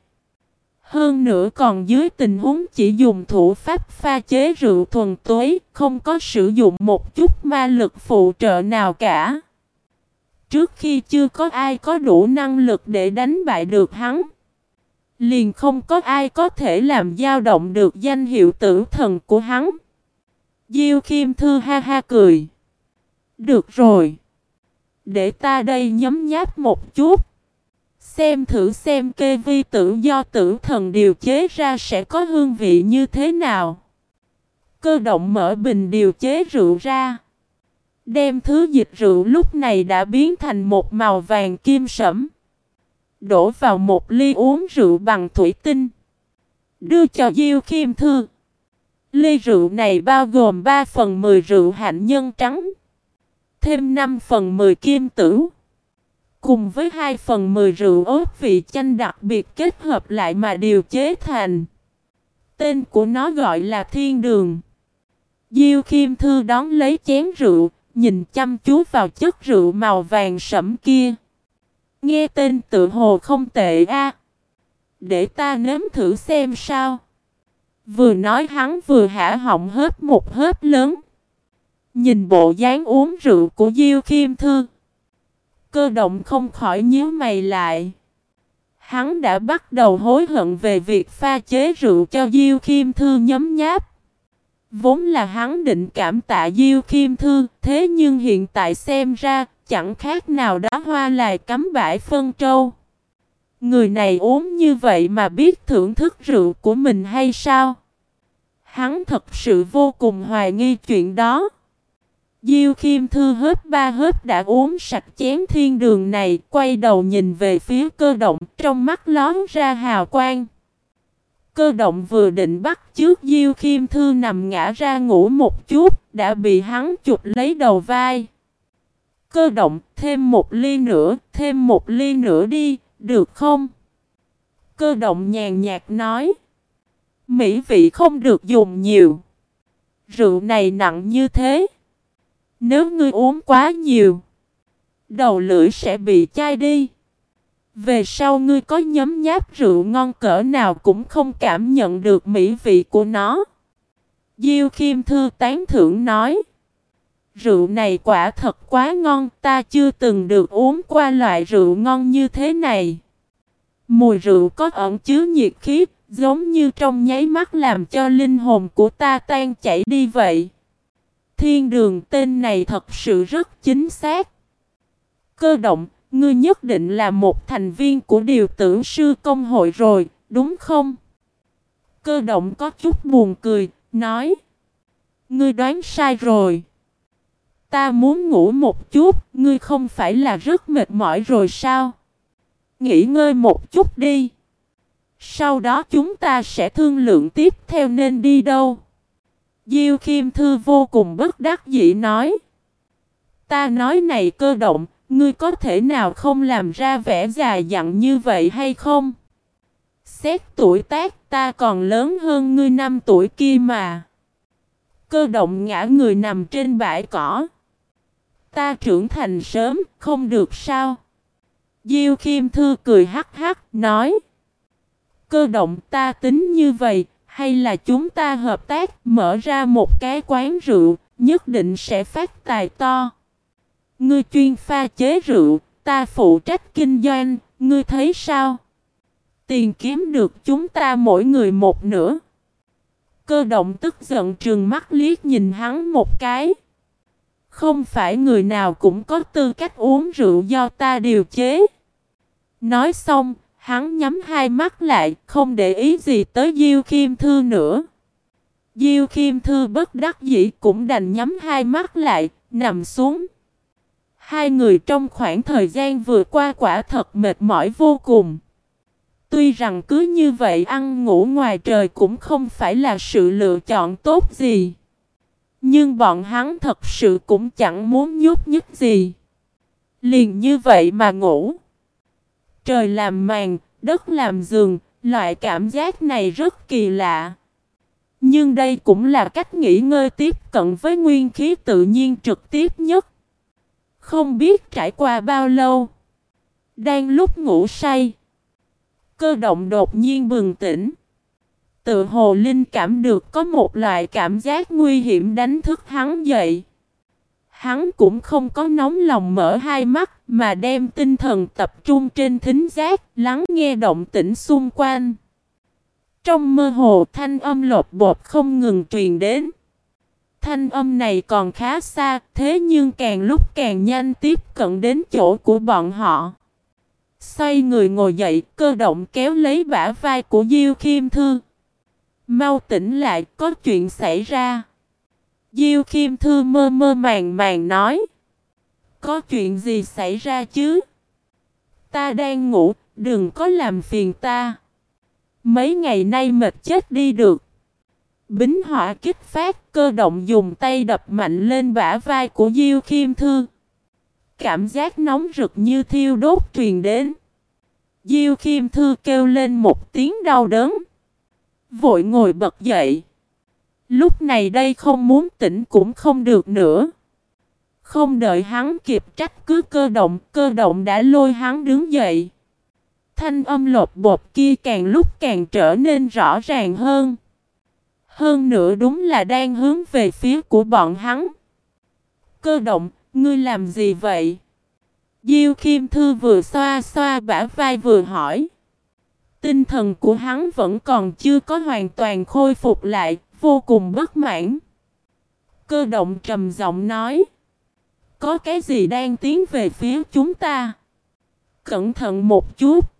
[SPEAKER 1] Hơn nữa còn dưới tình huống chỉ dùng thủ pháp pha chế rượu thuần túy, không có sử dụng một chút ma lực phụ trợ nào cả. Trước khi chưa có ai có đủ năng lực để đánh bại được hắn, liền không có ai có thể làm dao động được danh hiệu tử thần của hắn. Diêu Khiêm Thư ha ha cười. Được rồi. Để ta đây nhấm nháp một chút. Xem thử xem kê vi tử do tử thần điều chế ra sẽ có hương vị như thế nào. Cơ động mở bình điều chế rượu ra. Đem thứ dịch rượu lúc này đã biến thành một màu vàng kim sẫm. Đổ vào một ly uống rượu bằng thủy tinh. Đưa cho Diêu Khiêm Thư. Ly rượu này bao gồm 3 phần 10 rượu hạnh nhân trắng. Thêm 5 phần 10 kim tử cùng với 2 phần 10 rượu ớt vị chanh đặc biệt kết hợp lại mà điều chế thành. Tên của nó gọi là Thiên Đường. Diêu Khiêm Thư đón lấy chén rượu, nhìn chăm chú vào chất rượu màu vàng sẫm kia. Nghe tên tự hồ không tệ a. Để ta nếm thử xem sao. Vừa nói hắn vừa hả họng hớp một hớp lớn. Nhìn bộ dáng uống rượu của Diêu Khiêm Thư. Cơ động không khỏi nhíu mày lại. Hắn đã bắt đầu hối hận về việc pha chế rượu cho Diêu Khiêm Thư nhấm nháp. Vốn là hắn định cảm tạ Diêu Khiêm Thư, thế nhưng hiện tại xem ra, chẳng khác nào đó hoa lại cắm bãi phân trâu. Người này uống như vậy mà biết thưởng thức rượu của mình hay sao? Hắn thật sự vô cùng hoài nghi chuyện đó. Diêu Khiêm Thư hớp ba hớp đã uống sạch chén thiên đường này, quay đầu nhìn về phía cơ động, trong mắt lón ra hào quang. Cơ động vừa định bắt trước Diêu Khiêm Thư nằm ngã ra ngủ một chút, đã bị hắn chụp lấy đầu vai. Cơ động, thêm một ly nữa, thêm một ly nữa đi, được không? Cơ động nhàn nhạt nói. Mỹ vị không được dùng nhiều. Rượu này nặng như thế. Nếu ngươi uống quá nhiều, đầu lưỡi sẽ bị chai đi. Về sau ngươi có nhấm nháp rượu ngon cỡ nào cũng không cảm nhận được mỹ vị của nó. Diêu Khiêm Thư tán thưởng nói. Rượu này quả thật quá ngon, ta chưa từng được uống qua loại rượu ngon như thế này. Mùi rượu có ẩn chứa nhiệt khí, giống như trong nháy mắt làm cho linh hồn của ta tan chảy đi vậy. Thiên đường tên này thật sự rất chính xác. Cơ động, ngươi nhất định là một thành viên của điều tưởng sư công hội rồi, đúng không? Cơ động có chút buồn cười, nói. Ngươi đoán sai rồi. Ta muốn ngủ một chút, ngươi không phải là rất mệt mỏi rồi sao? Nghỉ ngơi một chút đi. Sau đó chúng ta sẽ thương lượng tiếp theo nên đi đâu. Diêu Khiêm Thư vô cùng bất đắc dĩ nói. Ta nói này cơ động, ngươi có thể nào không làm ra vẻ già dặn như vậy hay không? Xét tuổi tác ta còn lớn hơn ngươi năm tuổi kia mà. Cơ động ngã người nằm trên bãi cỏ. Ta trưởng thành sớm, không được sao? Diêu Khiêm Thư cười hắc hắc, nói. Cơ động ta tính như vậy, hay là chúng ta hợp tác mở ra một cái quán rượu, nhất định sẽ phát tài to. Ngươi chuyên pha chế rượu, ta phụ trách kinh doanh, ngươi thấy sao? Tiền kiếm được chúng ta mỗi người một nửa. Cơ động tức giận trừng mắt liếc nhìn hắn một cái. Không phải người nào cũng có tư cách uống rượu do ta điều chế. Nói xong, hắn nhắm hai mắt lại, không để ý gì tới Diêu Khiêm Thư nữa. Diêu Khiêm Thư bất đắc dĩ cũng đành nhắm hai mắt lại, nằm xuống. Hai người trong khoảng thời gian vừa qua quả thật mệt mỏi vô cùng. Tuy rằng cứ như vậy ăn ngủ ngoài trời cũng không phải là sự lựa chọn tốt gì. Nhưng bọn hắn thật sự cũng chẳng muốn nhúc nhích gì. Liền như vậy mà ngủ. Trời làm màn, đất làm giường, loại cảm giác này rất kỳ lạ. Nhưng đây cũng là cách nghỉ ngơi tiếp cận với nguyên khí tự nhiên trực tiếp nhất. Không biết trải qua bao lâu. Đang lúc ngủ say. Cơ động đột nhiên bừng tỉnh. Tự hồ linh cảm được có một loại cảm giác nguy hiểm đánh thức hắn dậy. Hắn cũng không có nóng lòng mở hai mắt mà đem tinh thần tập trung trên thính giác, lắng nghe động tĩnh xung quanh. Trong mơ hồ thanh âm lột bột không ngừng truyền đến. Thanh âm này còn khá xa, thế nhưng càng lúc càng nhanh tiếp cận đến chỗ của bọn họ. Xoay người ngồi dậy, cơ động kéo lấy bả vai của Diêu Khiêm Thư. Mau tỉnh lại, có chuyện xảy ra. Diêu Khiêm Thư mơ mơ màng màng nói. Có chuyện gì xảy ra chứ? Ta đang ngủ, đừng có làm phiền ta. Mấy ngày nay mệt chết đi được. Bính hỏa kích phát cơ động dùng tay đập mạnh lên bả vai của Diêu Khiêm Thư. cảm giác nóng rực như thiêu đốt truyền đến. Diêu Khiêm Thư kêu lên một tiếng đau đớn. Vội ngồi bật dậy. Lúc này đây không muốn tỉnh cũng không được nữa. Không đợi hắn kịp trách cứ cơ động, cơ động đã lôi hắn đứng dậy. Thanh âm lột bột kia càng lúc càng trở nên rõ ràng hơn. Hơn nữa đúng là đang hướng về phía của bọn hắn. Cơ động, ngươi làm gì vậy? Diêu Khiêm Thư vừa xoa xoa bả vai vừa hỏi. Tinh thần của hắn vẫn còn chưa có hoàn toàn khôi phục lại, vô cùng bất mãn. Cơ động trầm giọng nói. Có cái gì đang tiến về phía chúng ta? Cẩn thận một chút.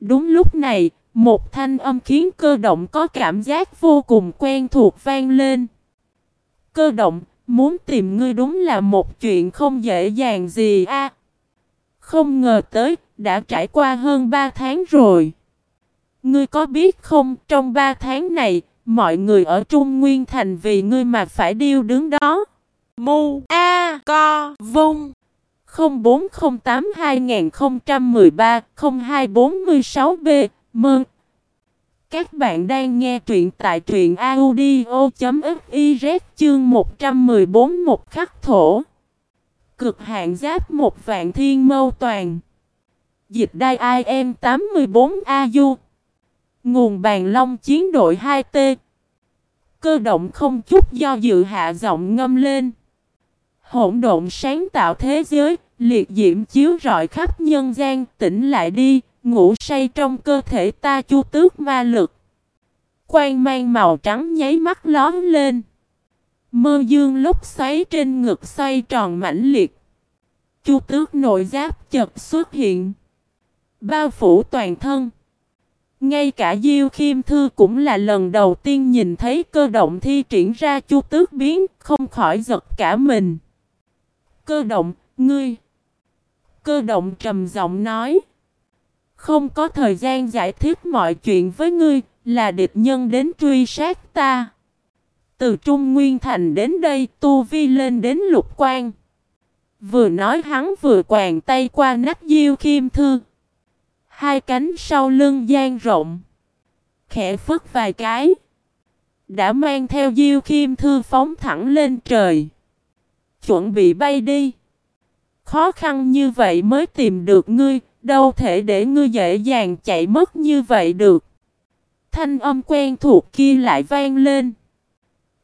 [SPEAKER 1] Đúng lúc này, một thanh âm khiến cơ động có cảm giác vô cùng quen thuộc vang lên. Cơ động, muốn tìm ngươi đúng là một chuyện không dễ dàng gì a. không ngờ tới, đã trải qua hơn 3 tháng rồi. Ngươi có biết không, trong ba tháng này, mọi người ở Trung Nguyên Thành vì ngươi mà phải điêu đứng đó. Mu A Co Vung. 0408 2013 0246 B. Mừng. Các bạn đang nghe truyện tại truyện audio.fiz chương 114 một khắc thổ. Cực hạn giáp một vạn thiên mâu toàn. Dịch đai IM 84AU Nguồn bàn long chiến đội 2T Cơ động không chút do dự hạ giọng ngâm lên Hỗn độn sáng tạo thế giới, liệt diễm chiếu rọi khắp nhân gian, tỉnh lại đi, ngủ say trong cơ thể ta chu tước ma lực. Quang mang màu trắng nháy mắt lón lên. Mơ dương lúc xoáy trên ngực xoay tròn mãnh liệt. Chu tước nội giáp chật xuất hiện. Bao phủ toàn thân. Ngay cả Diêu Khiêm Thư cũng là lần đầu tiên nhìn thấy cơ động thi triển ra chu tước biến, không khỏi giật cả mình. Cơ động, ngươi. Cơ động trầm giọng nói. Không có thời gian giải thích mọi chuyện với ngươi, là địch nhân đến truy sát ta. Từ Trung Nguyên Thành đến đây, Tu Vi lên đến lục quan. Vừa nói hắn vừa quàng tay qua nách diêu khiêm thư. Hai cánh sau lưng gian rộng. Khẽ phức vài cái. Đã mang theo diêu kim thư phóng thẳng lên trời chuẩn bị bay đi. Khó khăn như vậy mới tìm được ngươi, đâu thể để ngươi dễ dàng chạy mất như vậy được. Thanh âm quen thuộc kia lại vang lên.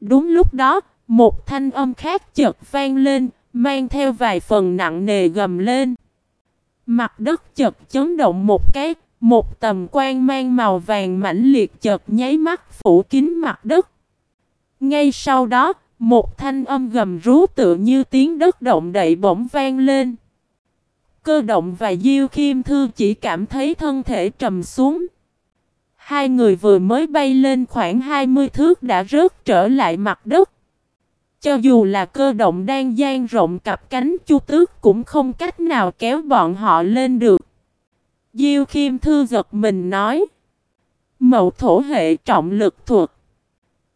[SPEAKER 1] Đúng lúc đó, một thanh âm khác chợt vang lên, mang theo vài phần nặng nề gầm lên. Mặt đất chật chấn động một cái, một tầm quan mang màu vàng mãnh liệt chợt nháy mắt phủ kín mặt đất. Ngay sau đó, một thanh âm gầm rú tựa như tiếng đất động đậy bỗng vang lên. Cơ động và Diêu Khiêm Thư chỉ cảm thấy thân thể trầm xuống. Hai người vừa mới bay lên khoảng 20 thước đã rớt trở lại mặt đất. Cho dù là cơ động đang gian rộng cặp cánh chu tước cũng không cách nào kéo bọn họ lên được. Diêu Khiêm Thư giật mình nói. Mậu thổ hệ trọng lực thuật.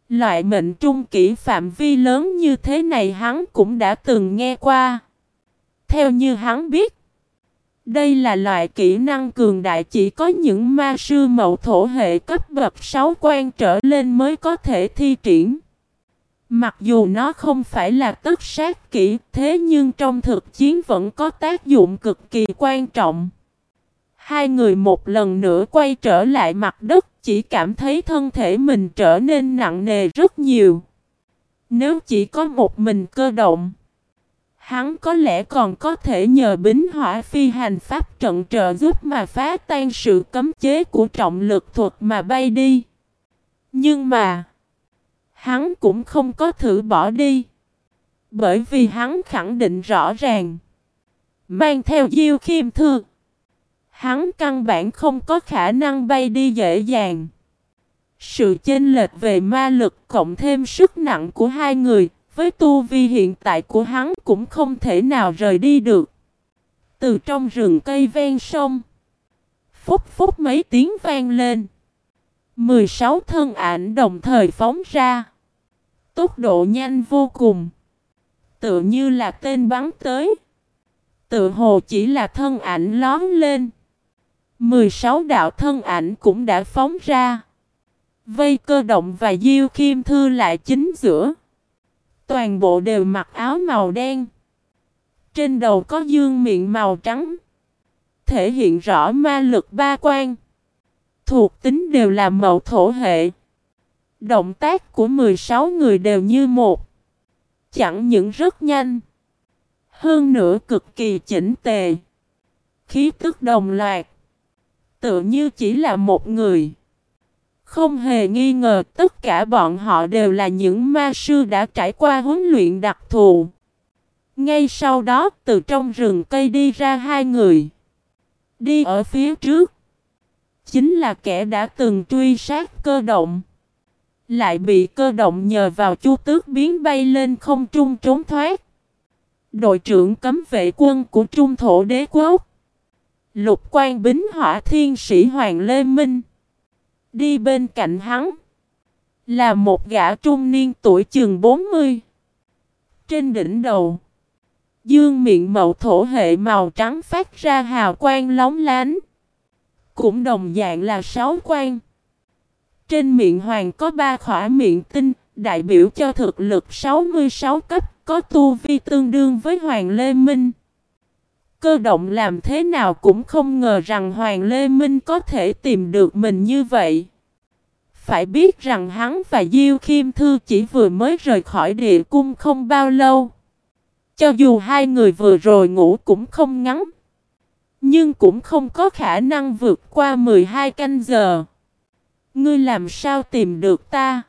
[SPEAKER 1] Loại mệnh trung kỹ phạm vi lớn như thế này hắn cũng đã từng nghe qua. Theo như hắn biết, đây là loại kỹ năng cường đại chỉ có những ma sư mậu thổ hệ cấp bậc 6 quan trở lên mới có thể thi triển. Mặc dù nó không phải là tất sát kỹ, thế nhưng trong thực chiến vẫn có tác dụng cực kỳ quan trọng. Hai người một lần nữa quay trở lại mặt đất chỉ cảm thấy thân thể mình trở nên nặng nề rất nhiều. Nếu chỉ có một mình cơ động, hắn có lẽ còn có thể nhờ bính hỏa phi hành pháp trận trợ giúp mà phá tan sự cấm chế của trọng lực thuật mà bay đi. Nhưng mà, hắn cũng không có thử bỏ đi. Bởi vì hắn khẳng định rõ ràng, mang theo diêu khiêm thư. Hắn căn bản không có khả năng bay đi dễ dàng. Sự chênh lệch về ma lực cộng thêm sức nặng của hai người, với tu vi hiện tại của hắn cũng không thể nào rời đi được. Từ trong rừng cây ven sông, phúc phúc mấy tiếng vang lên. 16 thân ảnh đồng thời phóng ra. Tốc độ nhanh vô cùng. tự như là tên bắn tới. Tự hồ chỉ là thân ảnh lón lên. 16 đạo thân ảnh cũng đã phóng ra. Vây cơ động và Diêu Kim Thư lại chính giữa. Toàn bộ đều mặc áo màu đen. Trên đầu có dương miệng màu trắng. Thể hiện rõ ma lực ba quan. Thuộc tính đều là mậu thổ hệ. Động tác của 16 người đều như một. Chẳng những rất nhanh. Hơn nữa cực kỳ chỉnh tề. Khí tức đồng loạt. Tự như chỉ là một người. Không hề nghi ngờ tất cả bọn họ đều là những ma sư đã trải qua huấn luyện đặc thù. Ngay sau đó, từ trong rừng cây đi ra hai người. Đi ở phía trước. Chính là kẻ đã từng truy sát cơ động. Lại bị cơ động nhờ vào chu tước biến bay lên không trung trốn thoát. Đội trưởng cấm vệ quân của Trung Thổ Đế Quốc. Lục quan bính hỏa thiên sĩ Hoàng Lê Minh. Đi bên cạnh hắn. Là một gã trung niên tuổi chừng 40. Trên đỉnh đầu. Dương miệng mậu thổ hệ màu trắng phát ra hào quang lóng lánh. Cũng đồng dạng là sáu quan. Trên miệng hoàng có ba khỏa miệng tinh, đại biểu cho thực lực 66 cấp, có tu vi tương đương với Hoàng Lê Minh. Cơ động làm thế nào cũng không ngờ rằng Hoàng Lê Minh có thể tìm được mình như vậy. Phải biết rằng hắn và Diêu Khiêm Thư chỉ vừa mới rời khỏi địa cung không bao lâu. Cho dù hai người vừa rồi ngủ cũng không ngắn. Nhưng cũng không có khả năng vượt qua 12 canh giờ. Ngươi làm sao tìm được ta?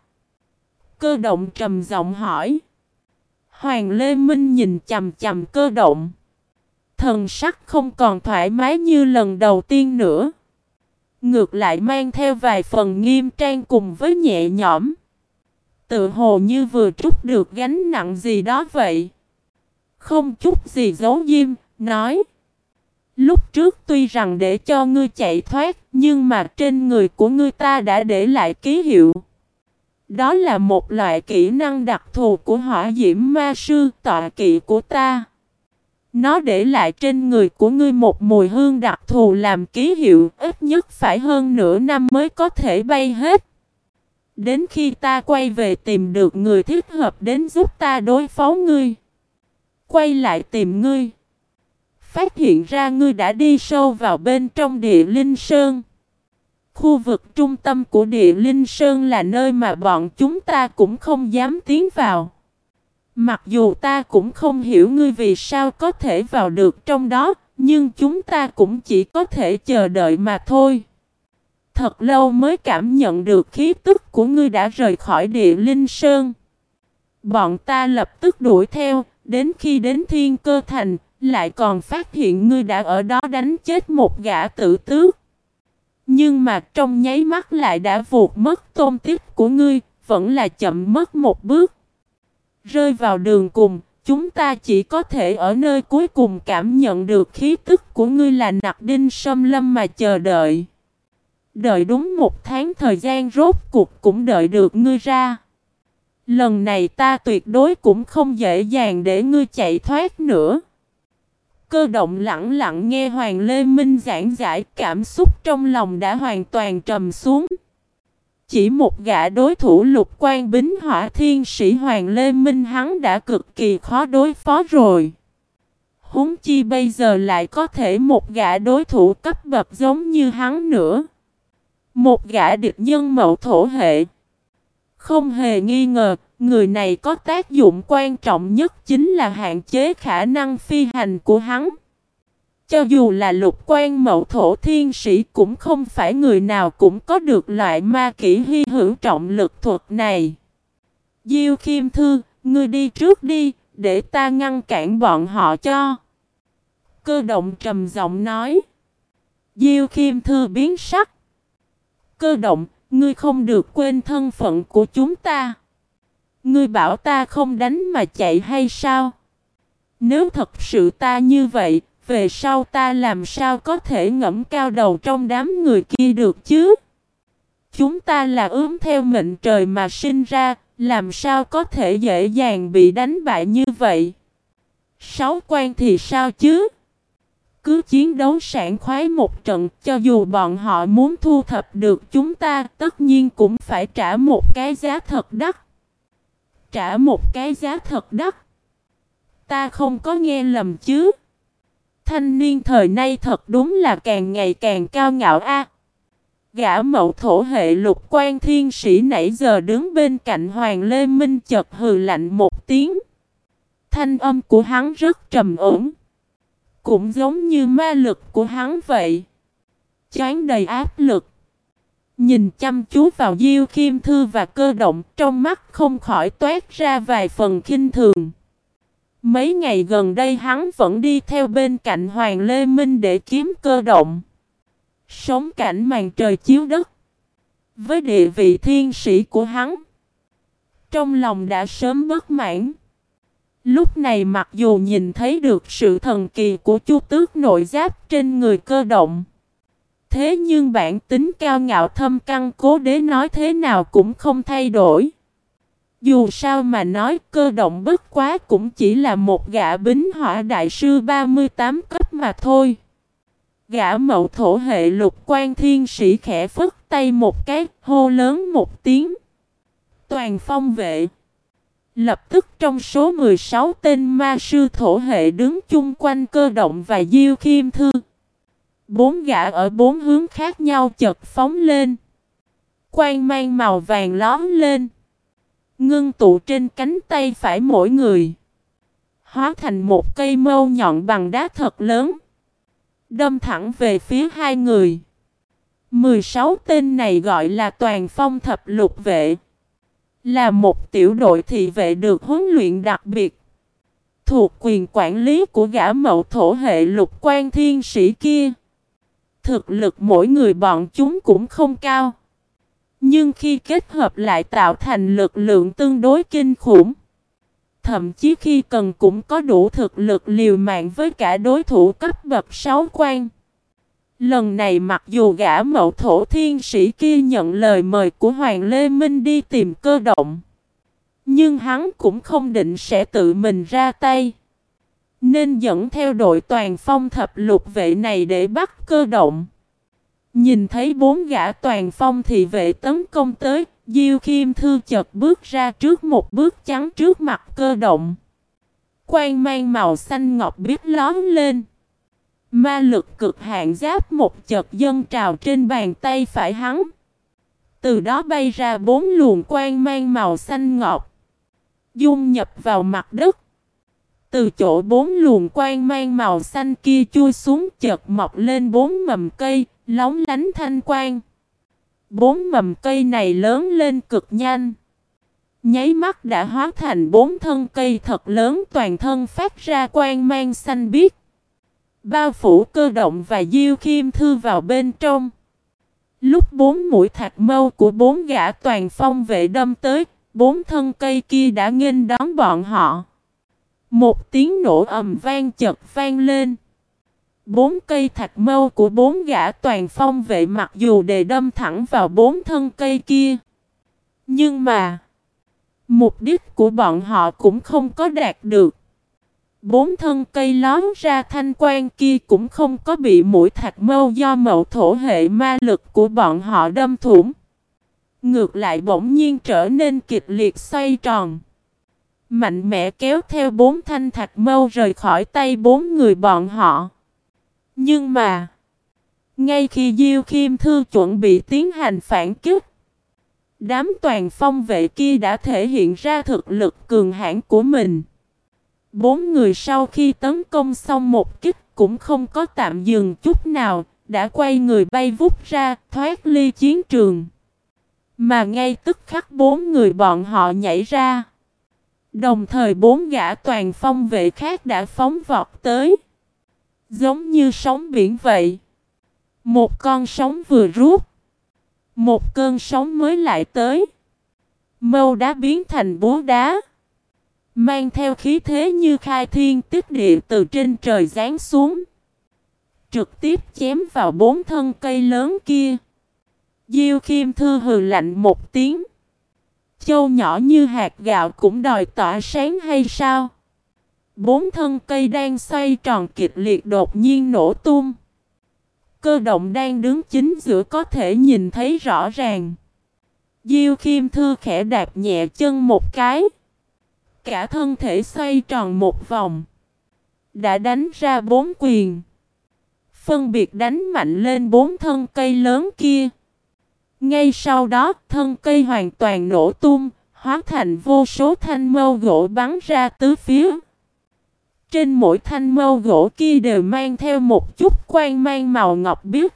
[SPEAKER 1] Cơ động trầm giọng hỏi. Hoàng Lê Minh nhìn chầm chầm cơ động. Thần sắc không còn thoải mái như lần đầu tiên nữa. Ngược lại mang theo vài phần nghiêm trang cùng với nhẹ nhõm. Tự hồ như vừa trút được gánh nặng gì đó vậy. Không chút gì giấu diêm, nói. Lúc trước tuy rằng để cho ngươi chạy thoát, nhưng mà trên người của ngươi ta đã để lại ký hiệu. Đó là một loại kỹ năng đặc thù của hỏa diễm ma sư tọa kỵ của ta. Nó để lại trên người của ngươi một mùi hương đặc thù làm ký hiệu ít nhất phải hơn nửa năm mới có thể bay hết. Đến khi ta quay về tìm được người thích hợp đến giúp ta đối phó ngươi. Quay lại tìm ngươi. Phát hiện ra ngươi đã đi sâu vào bên trong địa linh sơn. Khu vực trung tâm của địa linh sơn là nơi mà bọn chúng ta cũng không dám tiến vào. Mặc dù ta cũng không hiểu ngươi vì sao có thể vào được trong đó, nhưng chúng ta cũng chỉ có thể chờ đợi mà thôi. Thật lâu mới cảm nhận được khí tức của ngươi đã rời khỏi địa linh sơn. Bọn ta lập tức đuổi theo, đến khi đến thiên cơ thành, lại còn phát hiện ngươi đã ở đó đánh chết một gã tử tước. Nhưng mà trong nháy mắt lại đã vụt mất tôn tích của ngươi, vẫn là chậm mất một bước. Rơi vào đường cùng, chúng ta chỉ có thể ở nơi cuối cùng cảm nhận được khí tức của ngươi là nặc đinh sâm lâm mà chờ đợi. Đợi đúng một tháng thời gian rốt cuộc cũng đợi được ngươi ra. Lần này ta tuyệt đối cũng không dễ dàng để ngươi chạy thoát nữa. Cơ động lặng lặng nghe Hoàng Lê Minh giảng giải cảm xúc trong lòng đã hoàn toàn trầm xuống. Chỉ một gã đối thủ lục quan bính hỏa thiên sĩ Hoàng Lê Minh hắn đã cực kỳ khó đối phó rồi. Húng chi bây giờ lại có thể một gã đối thủ cấp bậc giống như hắn nữa. Một gã địch nhân mậu thổ hệ. Không hề nghi ngờ, người này có tác dụng quan trọng nhất chính là hạn chế khả năng phi hành của hắn. Cho dù là lục quan mậu thổ thiên sĩ cũng không phải người nào cũng có được loại ma kỹ hy hữu trọng lực thuật này. Diêu Khiêm Thư, ngươi đi trước đi, để ta ngăn cản bọn họ cho. Cơ động trầm giọng nói. Diêu Khiêm Thư biến sắc. Cơ động, ngươi không được quên thân phận của chúng ta. Ngươi bảo ta không đánh mà chạy hay sao? Nếu thật sự ta như vậy, về sau ta làm sao có thể ngẫm cao đầu trong đám người kia được chứ? Chúng ta là ướm theo mệnh trời mà sinh ra, làm sao có thể dễ dàng bị đánh bại như vậy? Sáu quan thì sao chứ? Cứ chiến đấu sảng khoái một trận, cho dù bọn họ muốn thu thập được chúng ta, tất nhiên cũng phải trả một cái giá thật đắt. Trả một cái giá thật đắt. Ta không có nghe lầm chứ. Thanh niên thời nay thật đúng là càng ngày càng cao ngạo a. Gã mậu thổ hệ lục quan thiên sĩ nãy giờ đứng bên cạnh Hoàng Lê Minh chợt hừ lạnh một tiếng. Thanh âm của hắn rất trầm ổn. Cũng giống như ma lực của hắn vậy. Chán đầy áp lực. Nhìn chăm chú vào Diêu Khiêm Thư và cơ động, trong mắt không khỏi toát ra vài phần kinh thường. Mấy ngày gần đây hắn vẫn đi theo bên cạnh Hoàng Lê Minh để kiếm cơ động. Sống cảnh màn trời chiếu đất. Với địa vị thiên sĩ của hắn. Trong lòng đã sớm bất mãn. Lúc này mặc dù nhìn thấy được sự thần kỳ của chu tước nội giáp trên người cơ động. Thế nhưng bản tính cao ngạo thâm căn cố đế nói thế nào cũng không thay đổi. Dù sao mà nói, cơ động bất quá cũng chỉ là một gã bính hỏa đại sư 38 cấp mà thôi. Gã mậu thổ hệ lục quan thiên sĩ khẽ phất tay một cái, hô lớn một tiếng. Toàn phong vệ. Lập tức trong số 16 tên ma sư thổ hệ đứng chung quanh cơ động và diêu khiêm thư. Bốn gã ở bốn hướng khác nhau chật phóng lên. Quang mang màu vàng lóm lên. Ngưng tụ trên cánh tay phải mỗi người. Hóa thành một cây mâu nhọn bằng đá thật lớn. Đâm thẳng về phía hai người. 16 tên này gọi là toàn phong thập lục vệ. Là một tiểu đội thị vệ được huấn luyện đặc biệt. Thuộc quyền quản lý của gã mậu thổ hệ lục quan thiên sĩ kia. Thực lực mỗi người bọn chúng cũng không cao. Nhưng khi kết hợp lại tạo thành lực lượng tương đối kinh khủng. Thậm chí khi cần cũng có đủ thực lực liều mạng với cả đối thủ cấp bậc 6 quan. Lần này mặc dù gã mậu thổ thiên sĩ kia nhận lời mời của Hoàng Lê Minh đi tìm cơ động. Nhưng hắn cũng không định sẽ tự mình ra tay. Nên dẫn theo đội toàn phong thập lục vệ này để bắt cơ động. Nhìn thấy bốn gã toàn phong thì vệ tấn công tới, Diêu Khiêm Thư chợt bước ra trước một bước chắn trước mặt cơ động. Quang mang màu xanh ngọc biết lón lên. Ma lực cực hạn giáp một chợt dân trào trên bàn tay phải hắn. Từ đó bay ra bốn luồng quang mang màu xanh ngọc. Dung nhập vào mặt đất. Từ chỗ bốn luồng quang mang màu xanh kia chui xuống chợt mọc lên bốn mầm cây, lóng lánh thanh quang. Bốn mầm cây này lớn lên cực nhanh. Nháy mắt đã hóa thành bốn thân cây thật lớn toàn thân phát ra quang mang xanh biếc. Bao phủ cơ động và diêu khiêm thư vào bên trong. Lúc bốn mũi thạch mâu của bốn gã toàn phong vệ đâm tới, bốn thân cây kia đã nghênh đón bọn họ. Một tiếng nổ ầm vang chật vang lên. Bốn cây thạch mâu của bốn gã toàn phong vệ mặc dù đề đâm thẳng vào bốn thân cây kia. Nhưng mà, mục đích của bọn họ cũng không có đạt được. Bốn thân cây lón ra thanh quan kia cũng không có bị mũi thạch mâu do mậu thổ hệ ma lực của bọn họ đâm thủng. Ngược lại bỗng nhiên trở nên kịch liệt xoay tròn. Mạnh mẽ kéo theo bốn thanh thạch mâu rời khỏi tay bốn người bọn họ. Nhưng mà, ngay khi Diêu Khiêm Thư chuẩn bị tiến hành phản kích, đám toàn phong vệ kia đã thể hiện ra thực lực cường hãn của mình. Bốn người sau khi tấn công xong một kích cũng không có tạm dừng chút nào, đã quay người bay vút ra, thoát ly chiến trường. Mà ngay tức khắc bốn người bọn họ nhảy ra. Đồng thời bốn gã toàn phong vệ khác đã phóng vọt tới. Giống như sóng biển vậy. Một con sóng vừa rút. Một cơn sóng mới lại tới. Mâu đá biến thành búa đá. Mang theo khí thế như khai thiên tích địa từ trên trời giáng xuống. Trực tiếp chém vào bốn thân cây lớn kia. Diêu Kim Thư hừ lạnh một tiếng. Châu nhỏ như hạt gạo cũng đòi tỏa sáng hay sao? Bốn thân cây đang xoay tròn kịch liệt đột nhiên nổ tung. Cơ động đang đứng chính giữa có thể nhìn thấy rõ ràng. Diêu Khiêm Thư khẽ đạp nhẹ chân một cái. Cả thân thể xoay tròn một vòng. Đã đánh ra bốn quyền. Phân biệt đánh mạnh lên bốn thân cây lớn kia. Ngay sau đó, thân cây hoàn toàn nổ tung, hóa thành vô số thanh mâu gỗ bắn ra tứ phía. Trên mỗi thanh mâu gỗ kia đều mang theo một chút quang mang màu ngọc biếc.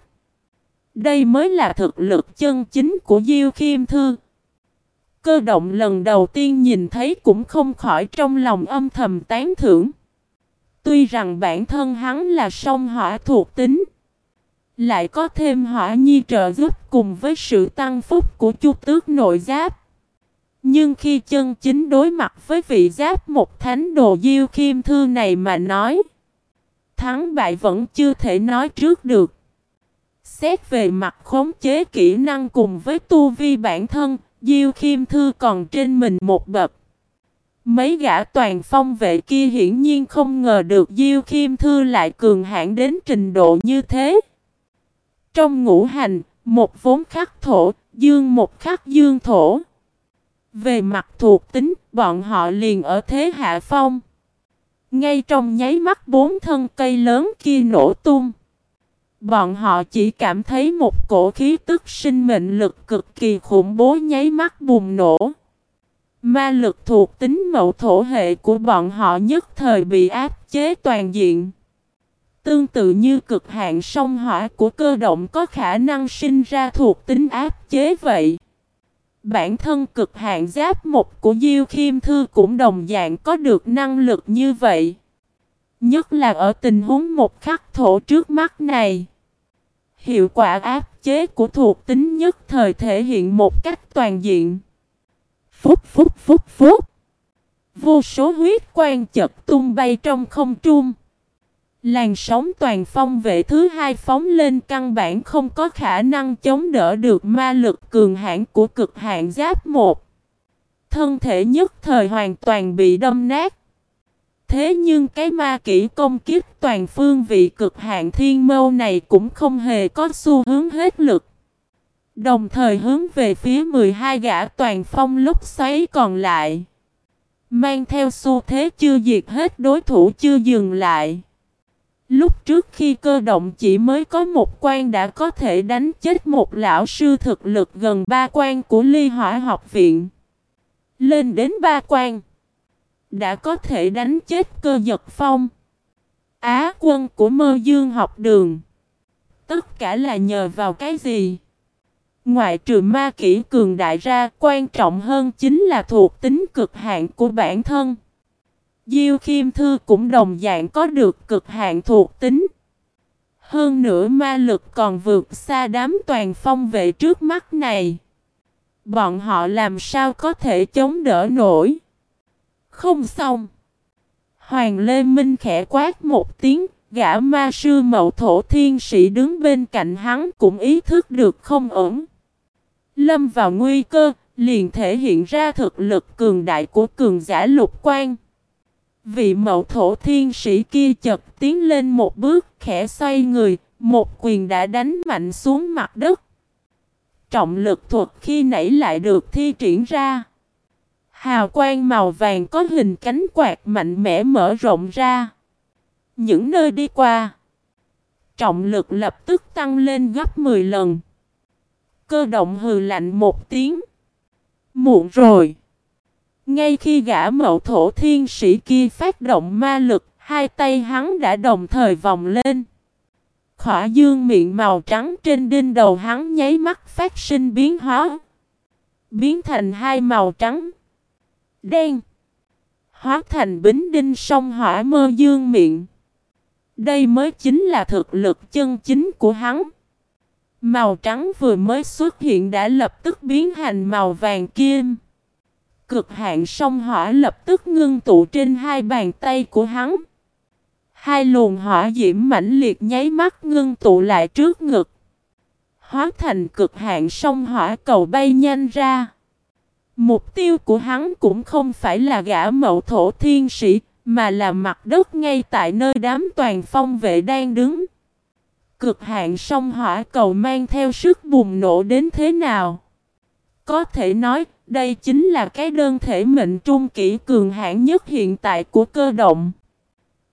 [SPEAKER 1] Đây mới là thực lực chân chính của Diêu Khiêm Thư. Cơ động lần đầu tiên nhìn thấy cũng không khỏi trong lòng âm thầm tán thưởng. Tuy rằng bản thân hắn là song hỏa thuộc tính. Lại có thêm hỏa nhi trợ giúp cùng với sự tăng phúc của chu tước nội giáp. Nhưng khi chân chính đối mặt với vị giáp một thánh đồ diêu khiêm thư này mà nói. Thắng bại vẫn chưa thể nói trước được. Xét về mặt khống chế kỹ năng cùng với tu vi bản thân, Diêu Khiêm Thư còn trên mình một bậc. Mấy gã toàn phong vệ kia hiển nhiên không ngờ được Diêu Khiêm Thư lại cường hãn đến trình độ như thế. Trong ngũ hành, một vốn khắc thổ, dương một khắc dương thổ. Về mặt thuộc tính, bọn họ liền ở thế hạ phong. Ngay trong nháy mắt bốn thân cây lớn kia nổ tung. Bọn họ chỉ cảm thấy một cổ khí tức sinh mệnh lực cực kỳ khủng bố nháy mắt bùng nổ. Ma lực thuộc tính mậu thổ hệ của bọn họ nhất thời bị áp chế toàn diện. Tương tự như cực hạn sông hỏa của cơ động có khả năng sinh ra thuộc tính áp chế vậy. Bản thân cực hạn giáp một của Diêu Khiêm Thư cũng đồng dạng có được năng lực như vậy. Nhất là ở tình huống một khắc thổ trước mắt này. Hiệu quả áp chế của thuộc tính nhất thời thể hiện một cách toàn diện. Phúc phúc phúc phúc. Vô số huyết quang chật tung bay trong không trung. Làn sóng toàn phong vệ thứ hai phóng lên căn bản không có khả năng chống đỡ được ma lực cường hãn của cực hạn giáp một. Thân thể nhất thời hoàn toàn bị đâm nát. Thế nhưng cái ma kỹ công kiếp toàn phương vị cực hạn thiên mâu này cũng không hề có xu hướng hết lực. Đồng thời hướng về phía 12 gã toàn phong lúc xoáy còn lại. Mang theo xu thế chưa diệt hết đối thủ chưa dừng lại. Lúc trước khi cơ động chỉ mới có một quan đã có thể đánh chết một lão sư thực lực gần ba quan của ly hỏa học viện. Lên đến ba quan. Đã có thể đánh chết cơ giật phong. Á quân của mơ dương học đường. Tất cả là nhờ vào cái gì? Ngoại trừ ma kỹ cường đại ra, quan trọng hơn chính là thuộc tính cực hạn của bản thân. Diêu Khiêm Thư cũng đồng dạng có được cực hạn thuộc tính. Hơn nữa ma lực còn vượt xa đám toàn phong vệ trước mắt này. Bọn họ làm sao có thể chống đỡ nổi. Không xong. Hoàng Lê Minh khẽ quát một tiếng, gã ma sư mậu thổ thiên sĩ đứng bên cạnh hắn cũng ý thức được không ổn. Lâm vào nguy cơ, liền thể hiện ra thực lực cường đại của cường giả lục quan. Vị mậu thổ thiên sĩ kia chật tiến lên một bước khẽ xoay người, một quyền đã đánh mạnh xuống mặt đất. Trọng lực thuật khi nãy lại được thi triển ra. Hào quang màu vàng có hình cánh quạt mạnh mẽ mở rộng ra. Những nơi đi qua, trọng lực lập tức tăng lên gấp 10 lần. Cơ động hừ lạnh một tiếng. Muộn rồi. Ngay khi gã mậu thổ thiên sĩ kia phát động ma lực, hai tay hắn đã đồng thời vòng lên. Khỏa dương miệng màu trắng trên đinh đầu hắn nháy mắt phát sinh biến hóa. Biến thành hai màu trắng. Đen. Hóa thành bính đinh sông hỏa mơ dương miệng. Đây mới chính là thực lực chân chính của hắn. Màu trắng vừa mới xuất hiện đã lập tức biến thành màu vàng kim. Cực hạn sông hỏa lập tức ngưng tụ trên hai bàn tay của hắn. Hai luồng hỏa diễm mãnh liệt nháy mắt ngưng tụ lại trước ngực. Hóa thành cực hạn sông hỏa cầu bay nhanh ra. Mục tiêu của hắn cũng không phải là gã mậu thổ thiên sĩ, mà là mặt đất ngay tại nơi đám toàn phong vệ đang đứng. Cực hạn sông hỏa cầu mang theo sức bùng nổ đến thế nào? Có thể nói, đây chính là cái đơn thể mệnh trung kỹ cường hãn nhất hiện tại của cơ động.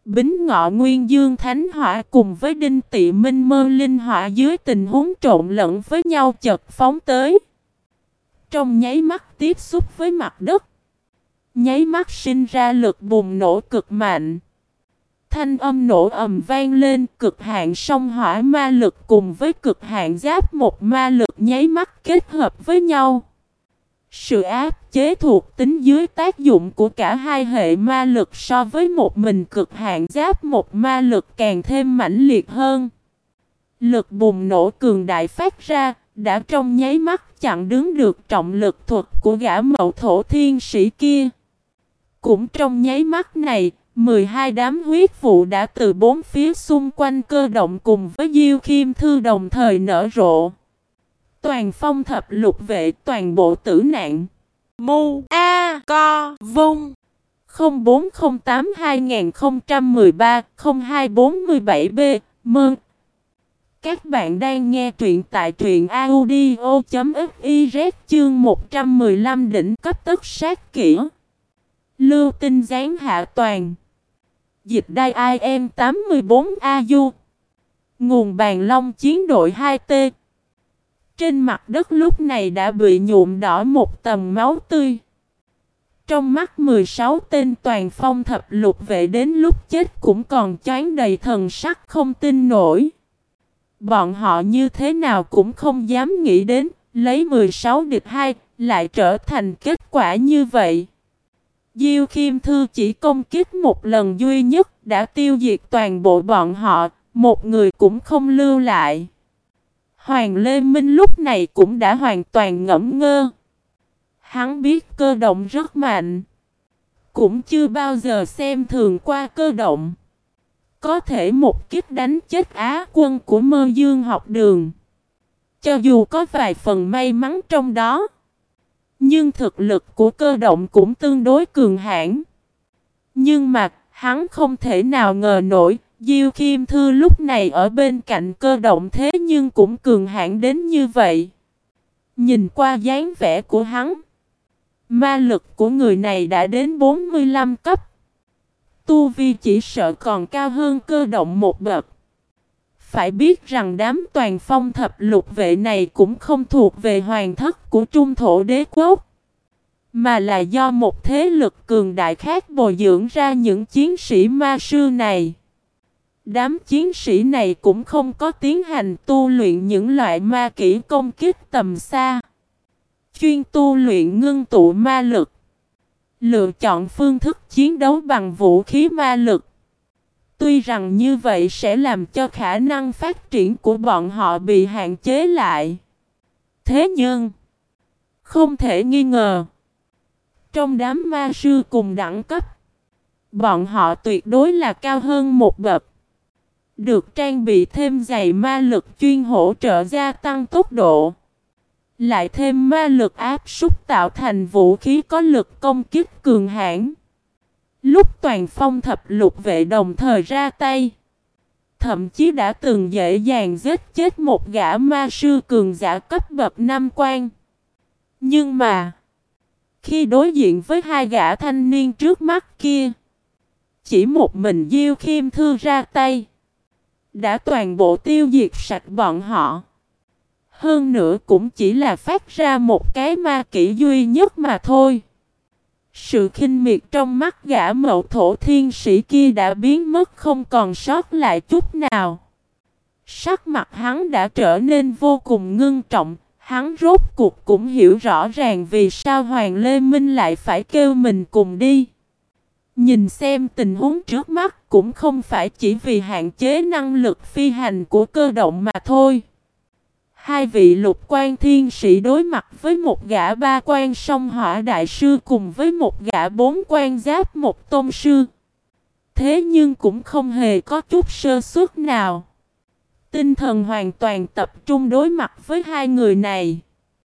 [SPEAKER 1] Bính ngọ nguyên dương thánh hỏa cùng với đinh tị minh mơ linh hỏa dưới tình huống trộn lẫn với nhau chật phóng tới. Trong nháy mắt tiếp xúc với mặt đất. Nháy mắt sinh ra lực bùng nổ cực mạnh. Thanh âm nổ ầm vang lên, cực hạn sông hỏa ma lực cùng với cực hạn giáp một ma lực nháy mắt kết hợp với nhau. Sự áp chế thuộc tính dưới tác dụng của cả hai hệ ma lực so với một mình cực hạn giáp một ma lực càng thêm mãnh liệt hơn. Lực bùng nổ cường đại phát ra, đã trong nháy mắt chặn đứng được trọng lực thuật của gã mậu thổ thiên sĩ kia. Cũng trong nháy mắt này, 12 đám huyết vụ đã từ bốn phía xung quanh cơ động cùng với Diêu Khiêm Thư đồng thời nở rộ. Toàn phong thập lục vệ, toàn bộ tử nạn. Mu, A, Co, Vung 0408 2013 0247 B Mơn Các bạn đang nghe truyện tại truyện audio.fiz chương 115 đỉnh cấp tức sát kỹ. Lưu tinh gián hạ toàn. Dịch đai IM 84AU. Nguồn bàn long chiến đội 2T. Trên mặt đất lúc này đã bị nhuộm đỏ một tầng máu tươi. Trong mắt 16 tên toàn phong thập lục vệ đến lúc chết cũng còn choáng đầy thần sắc không tin nổi. Bọn họ như thế nào cũng không dám nghĩ đến, lấy 16 địch 2, lại trở thành kết quả như vậy. Diêu Khiêm Thư chỉ công kích một lần duy nhất đã tiêu diệt toàn bộ bọn họ, một người cũng không lưu lại. Hoàng Lê Minh lúc này cũng đã hoàn toàn ngẫm ngơ. Hắn biết cơ động rất mạnh. Cũng chưa bao giờ xem thường qua cơ động. Có thể một kiếp đánh chết Á quân của mơ dương học đường. Cho dù có vài phần may mắn trong đó. Nhưng thực lực của cơ động cũng tương đối cường hãn. Nhưng mà, hắn không thể nào ngờ nổi Diêu Kim Thư lúc này ở bên cạnh cơ động thế nhưng cũng cường hãn đến như vậy. Nhìn qua dáng vẻ của hắn. Ma lực của người này đã đến 45 cấp. Tu Vi chỉ sợ còn cao hơn cơ động một bậc. Phải biết rằng đám toàn phong thập lục vệ này cũng không thuộc về hoàng thất của trung thổ đế quốc. Mà là do một thế lực cường đại khác bồi dưỡng ra những chiến sĩ ma sư này. Đám chiến sĩ này cũng không có tiến hành tu luyện những loại ma kỹ công kích tầm xa. Chuyên tu luyện ngưng tụ ma lực. Lựa chọn phương thức chiến đấu bằng vũ khí ma lực. Tuy rằng như vậy sẽ làm cho khả năng phát triển của bọn họ bị hạn chế lại. Thế nhưng, không thể nghi ngờ, trong đám ma sư cùng đẳng cấp, bọn họ tuyệt đối là cao hơn một bậc. Được trang bị thêm giày ma lực chuyên hỗ trợ gia tăng tốc độ. Lại thêm ma lực áp súc tạo thành vũ khí có lực công kích cường hãn. Lúc toàn phong thập lục vệ đồng thời ra tay. Thậm chí đã từng dễ dàng giết chết một gã ma sư cường giả cấp bậc năm quan. Nhưng mà, khi đối diện với hai gã thanh niên trước mắt kia, chỉ một mình Diêu Khiêm Thư ra tay. Đã toàn bộ tiêu diệt sạch bọn họ. Hơn nữa cũng chỉ là phát ra một cái ma kỹ duy nhất mà thôi. Sự khinh miệt trong mắt gã mậu thổ thiên sĩ kia đã biến mất không còn sót lại chút nào. Sắc mặt hắn đã trở nên vô cùng ngưng trọng, hắn rốt cuộc cũng hiểu rõ ràng vì sao Hoàng Lê Minh lại phải kêu mình cùng đi. Nhìn xem tình huống trước mắt cũng không phải chỉ vì hạn chế năng lực phi hành của cơ động mà thôi. Hai vị lục quan thiên sĩ đối mặt với một gã ba quan song hỏa đại sư cùng với một gã bốn quan giáp một tôn sư. Thế nhưng cũng không hề có chút sơ suất nào. Tinh thần hoàn toàn tập trung đối mặt với hai người này.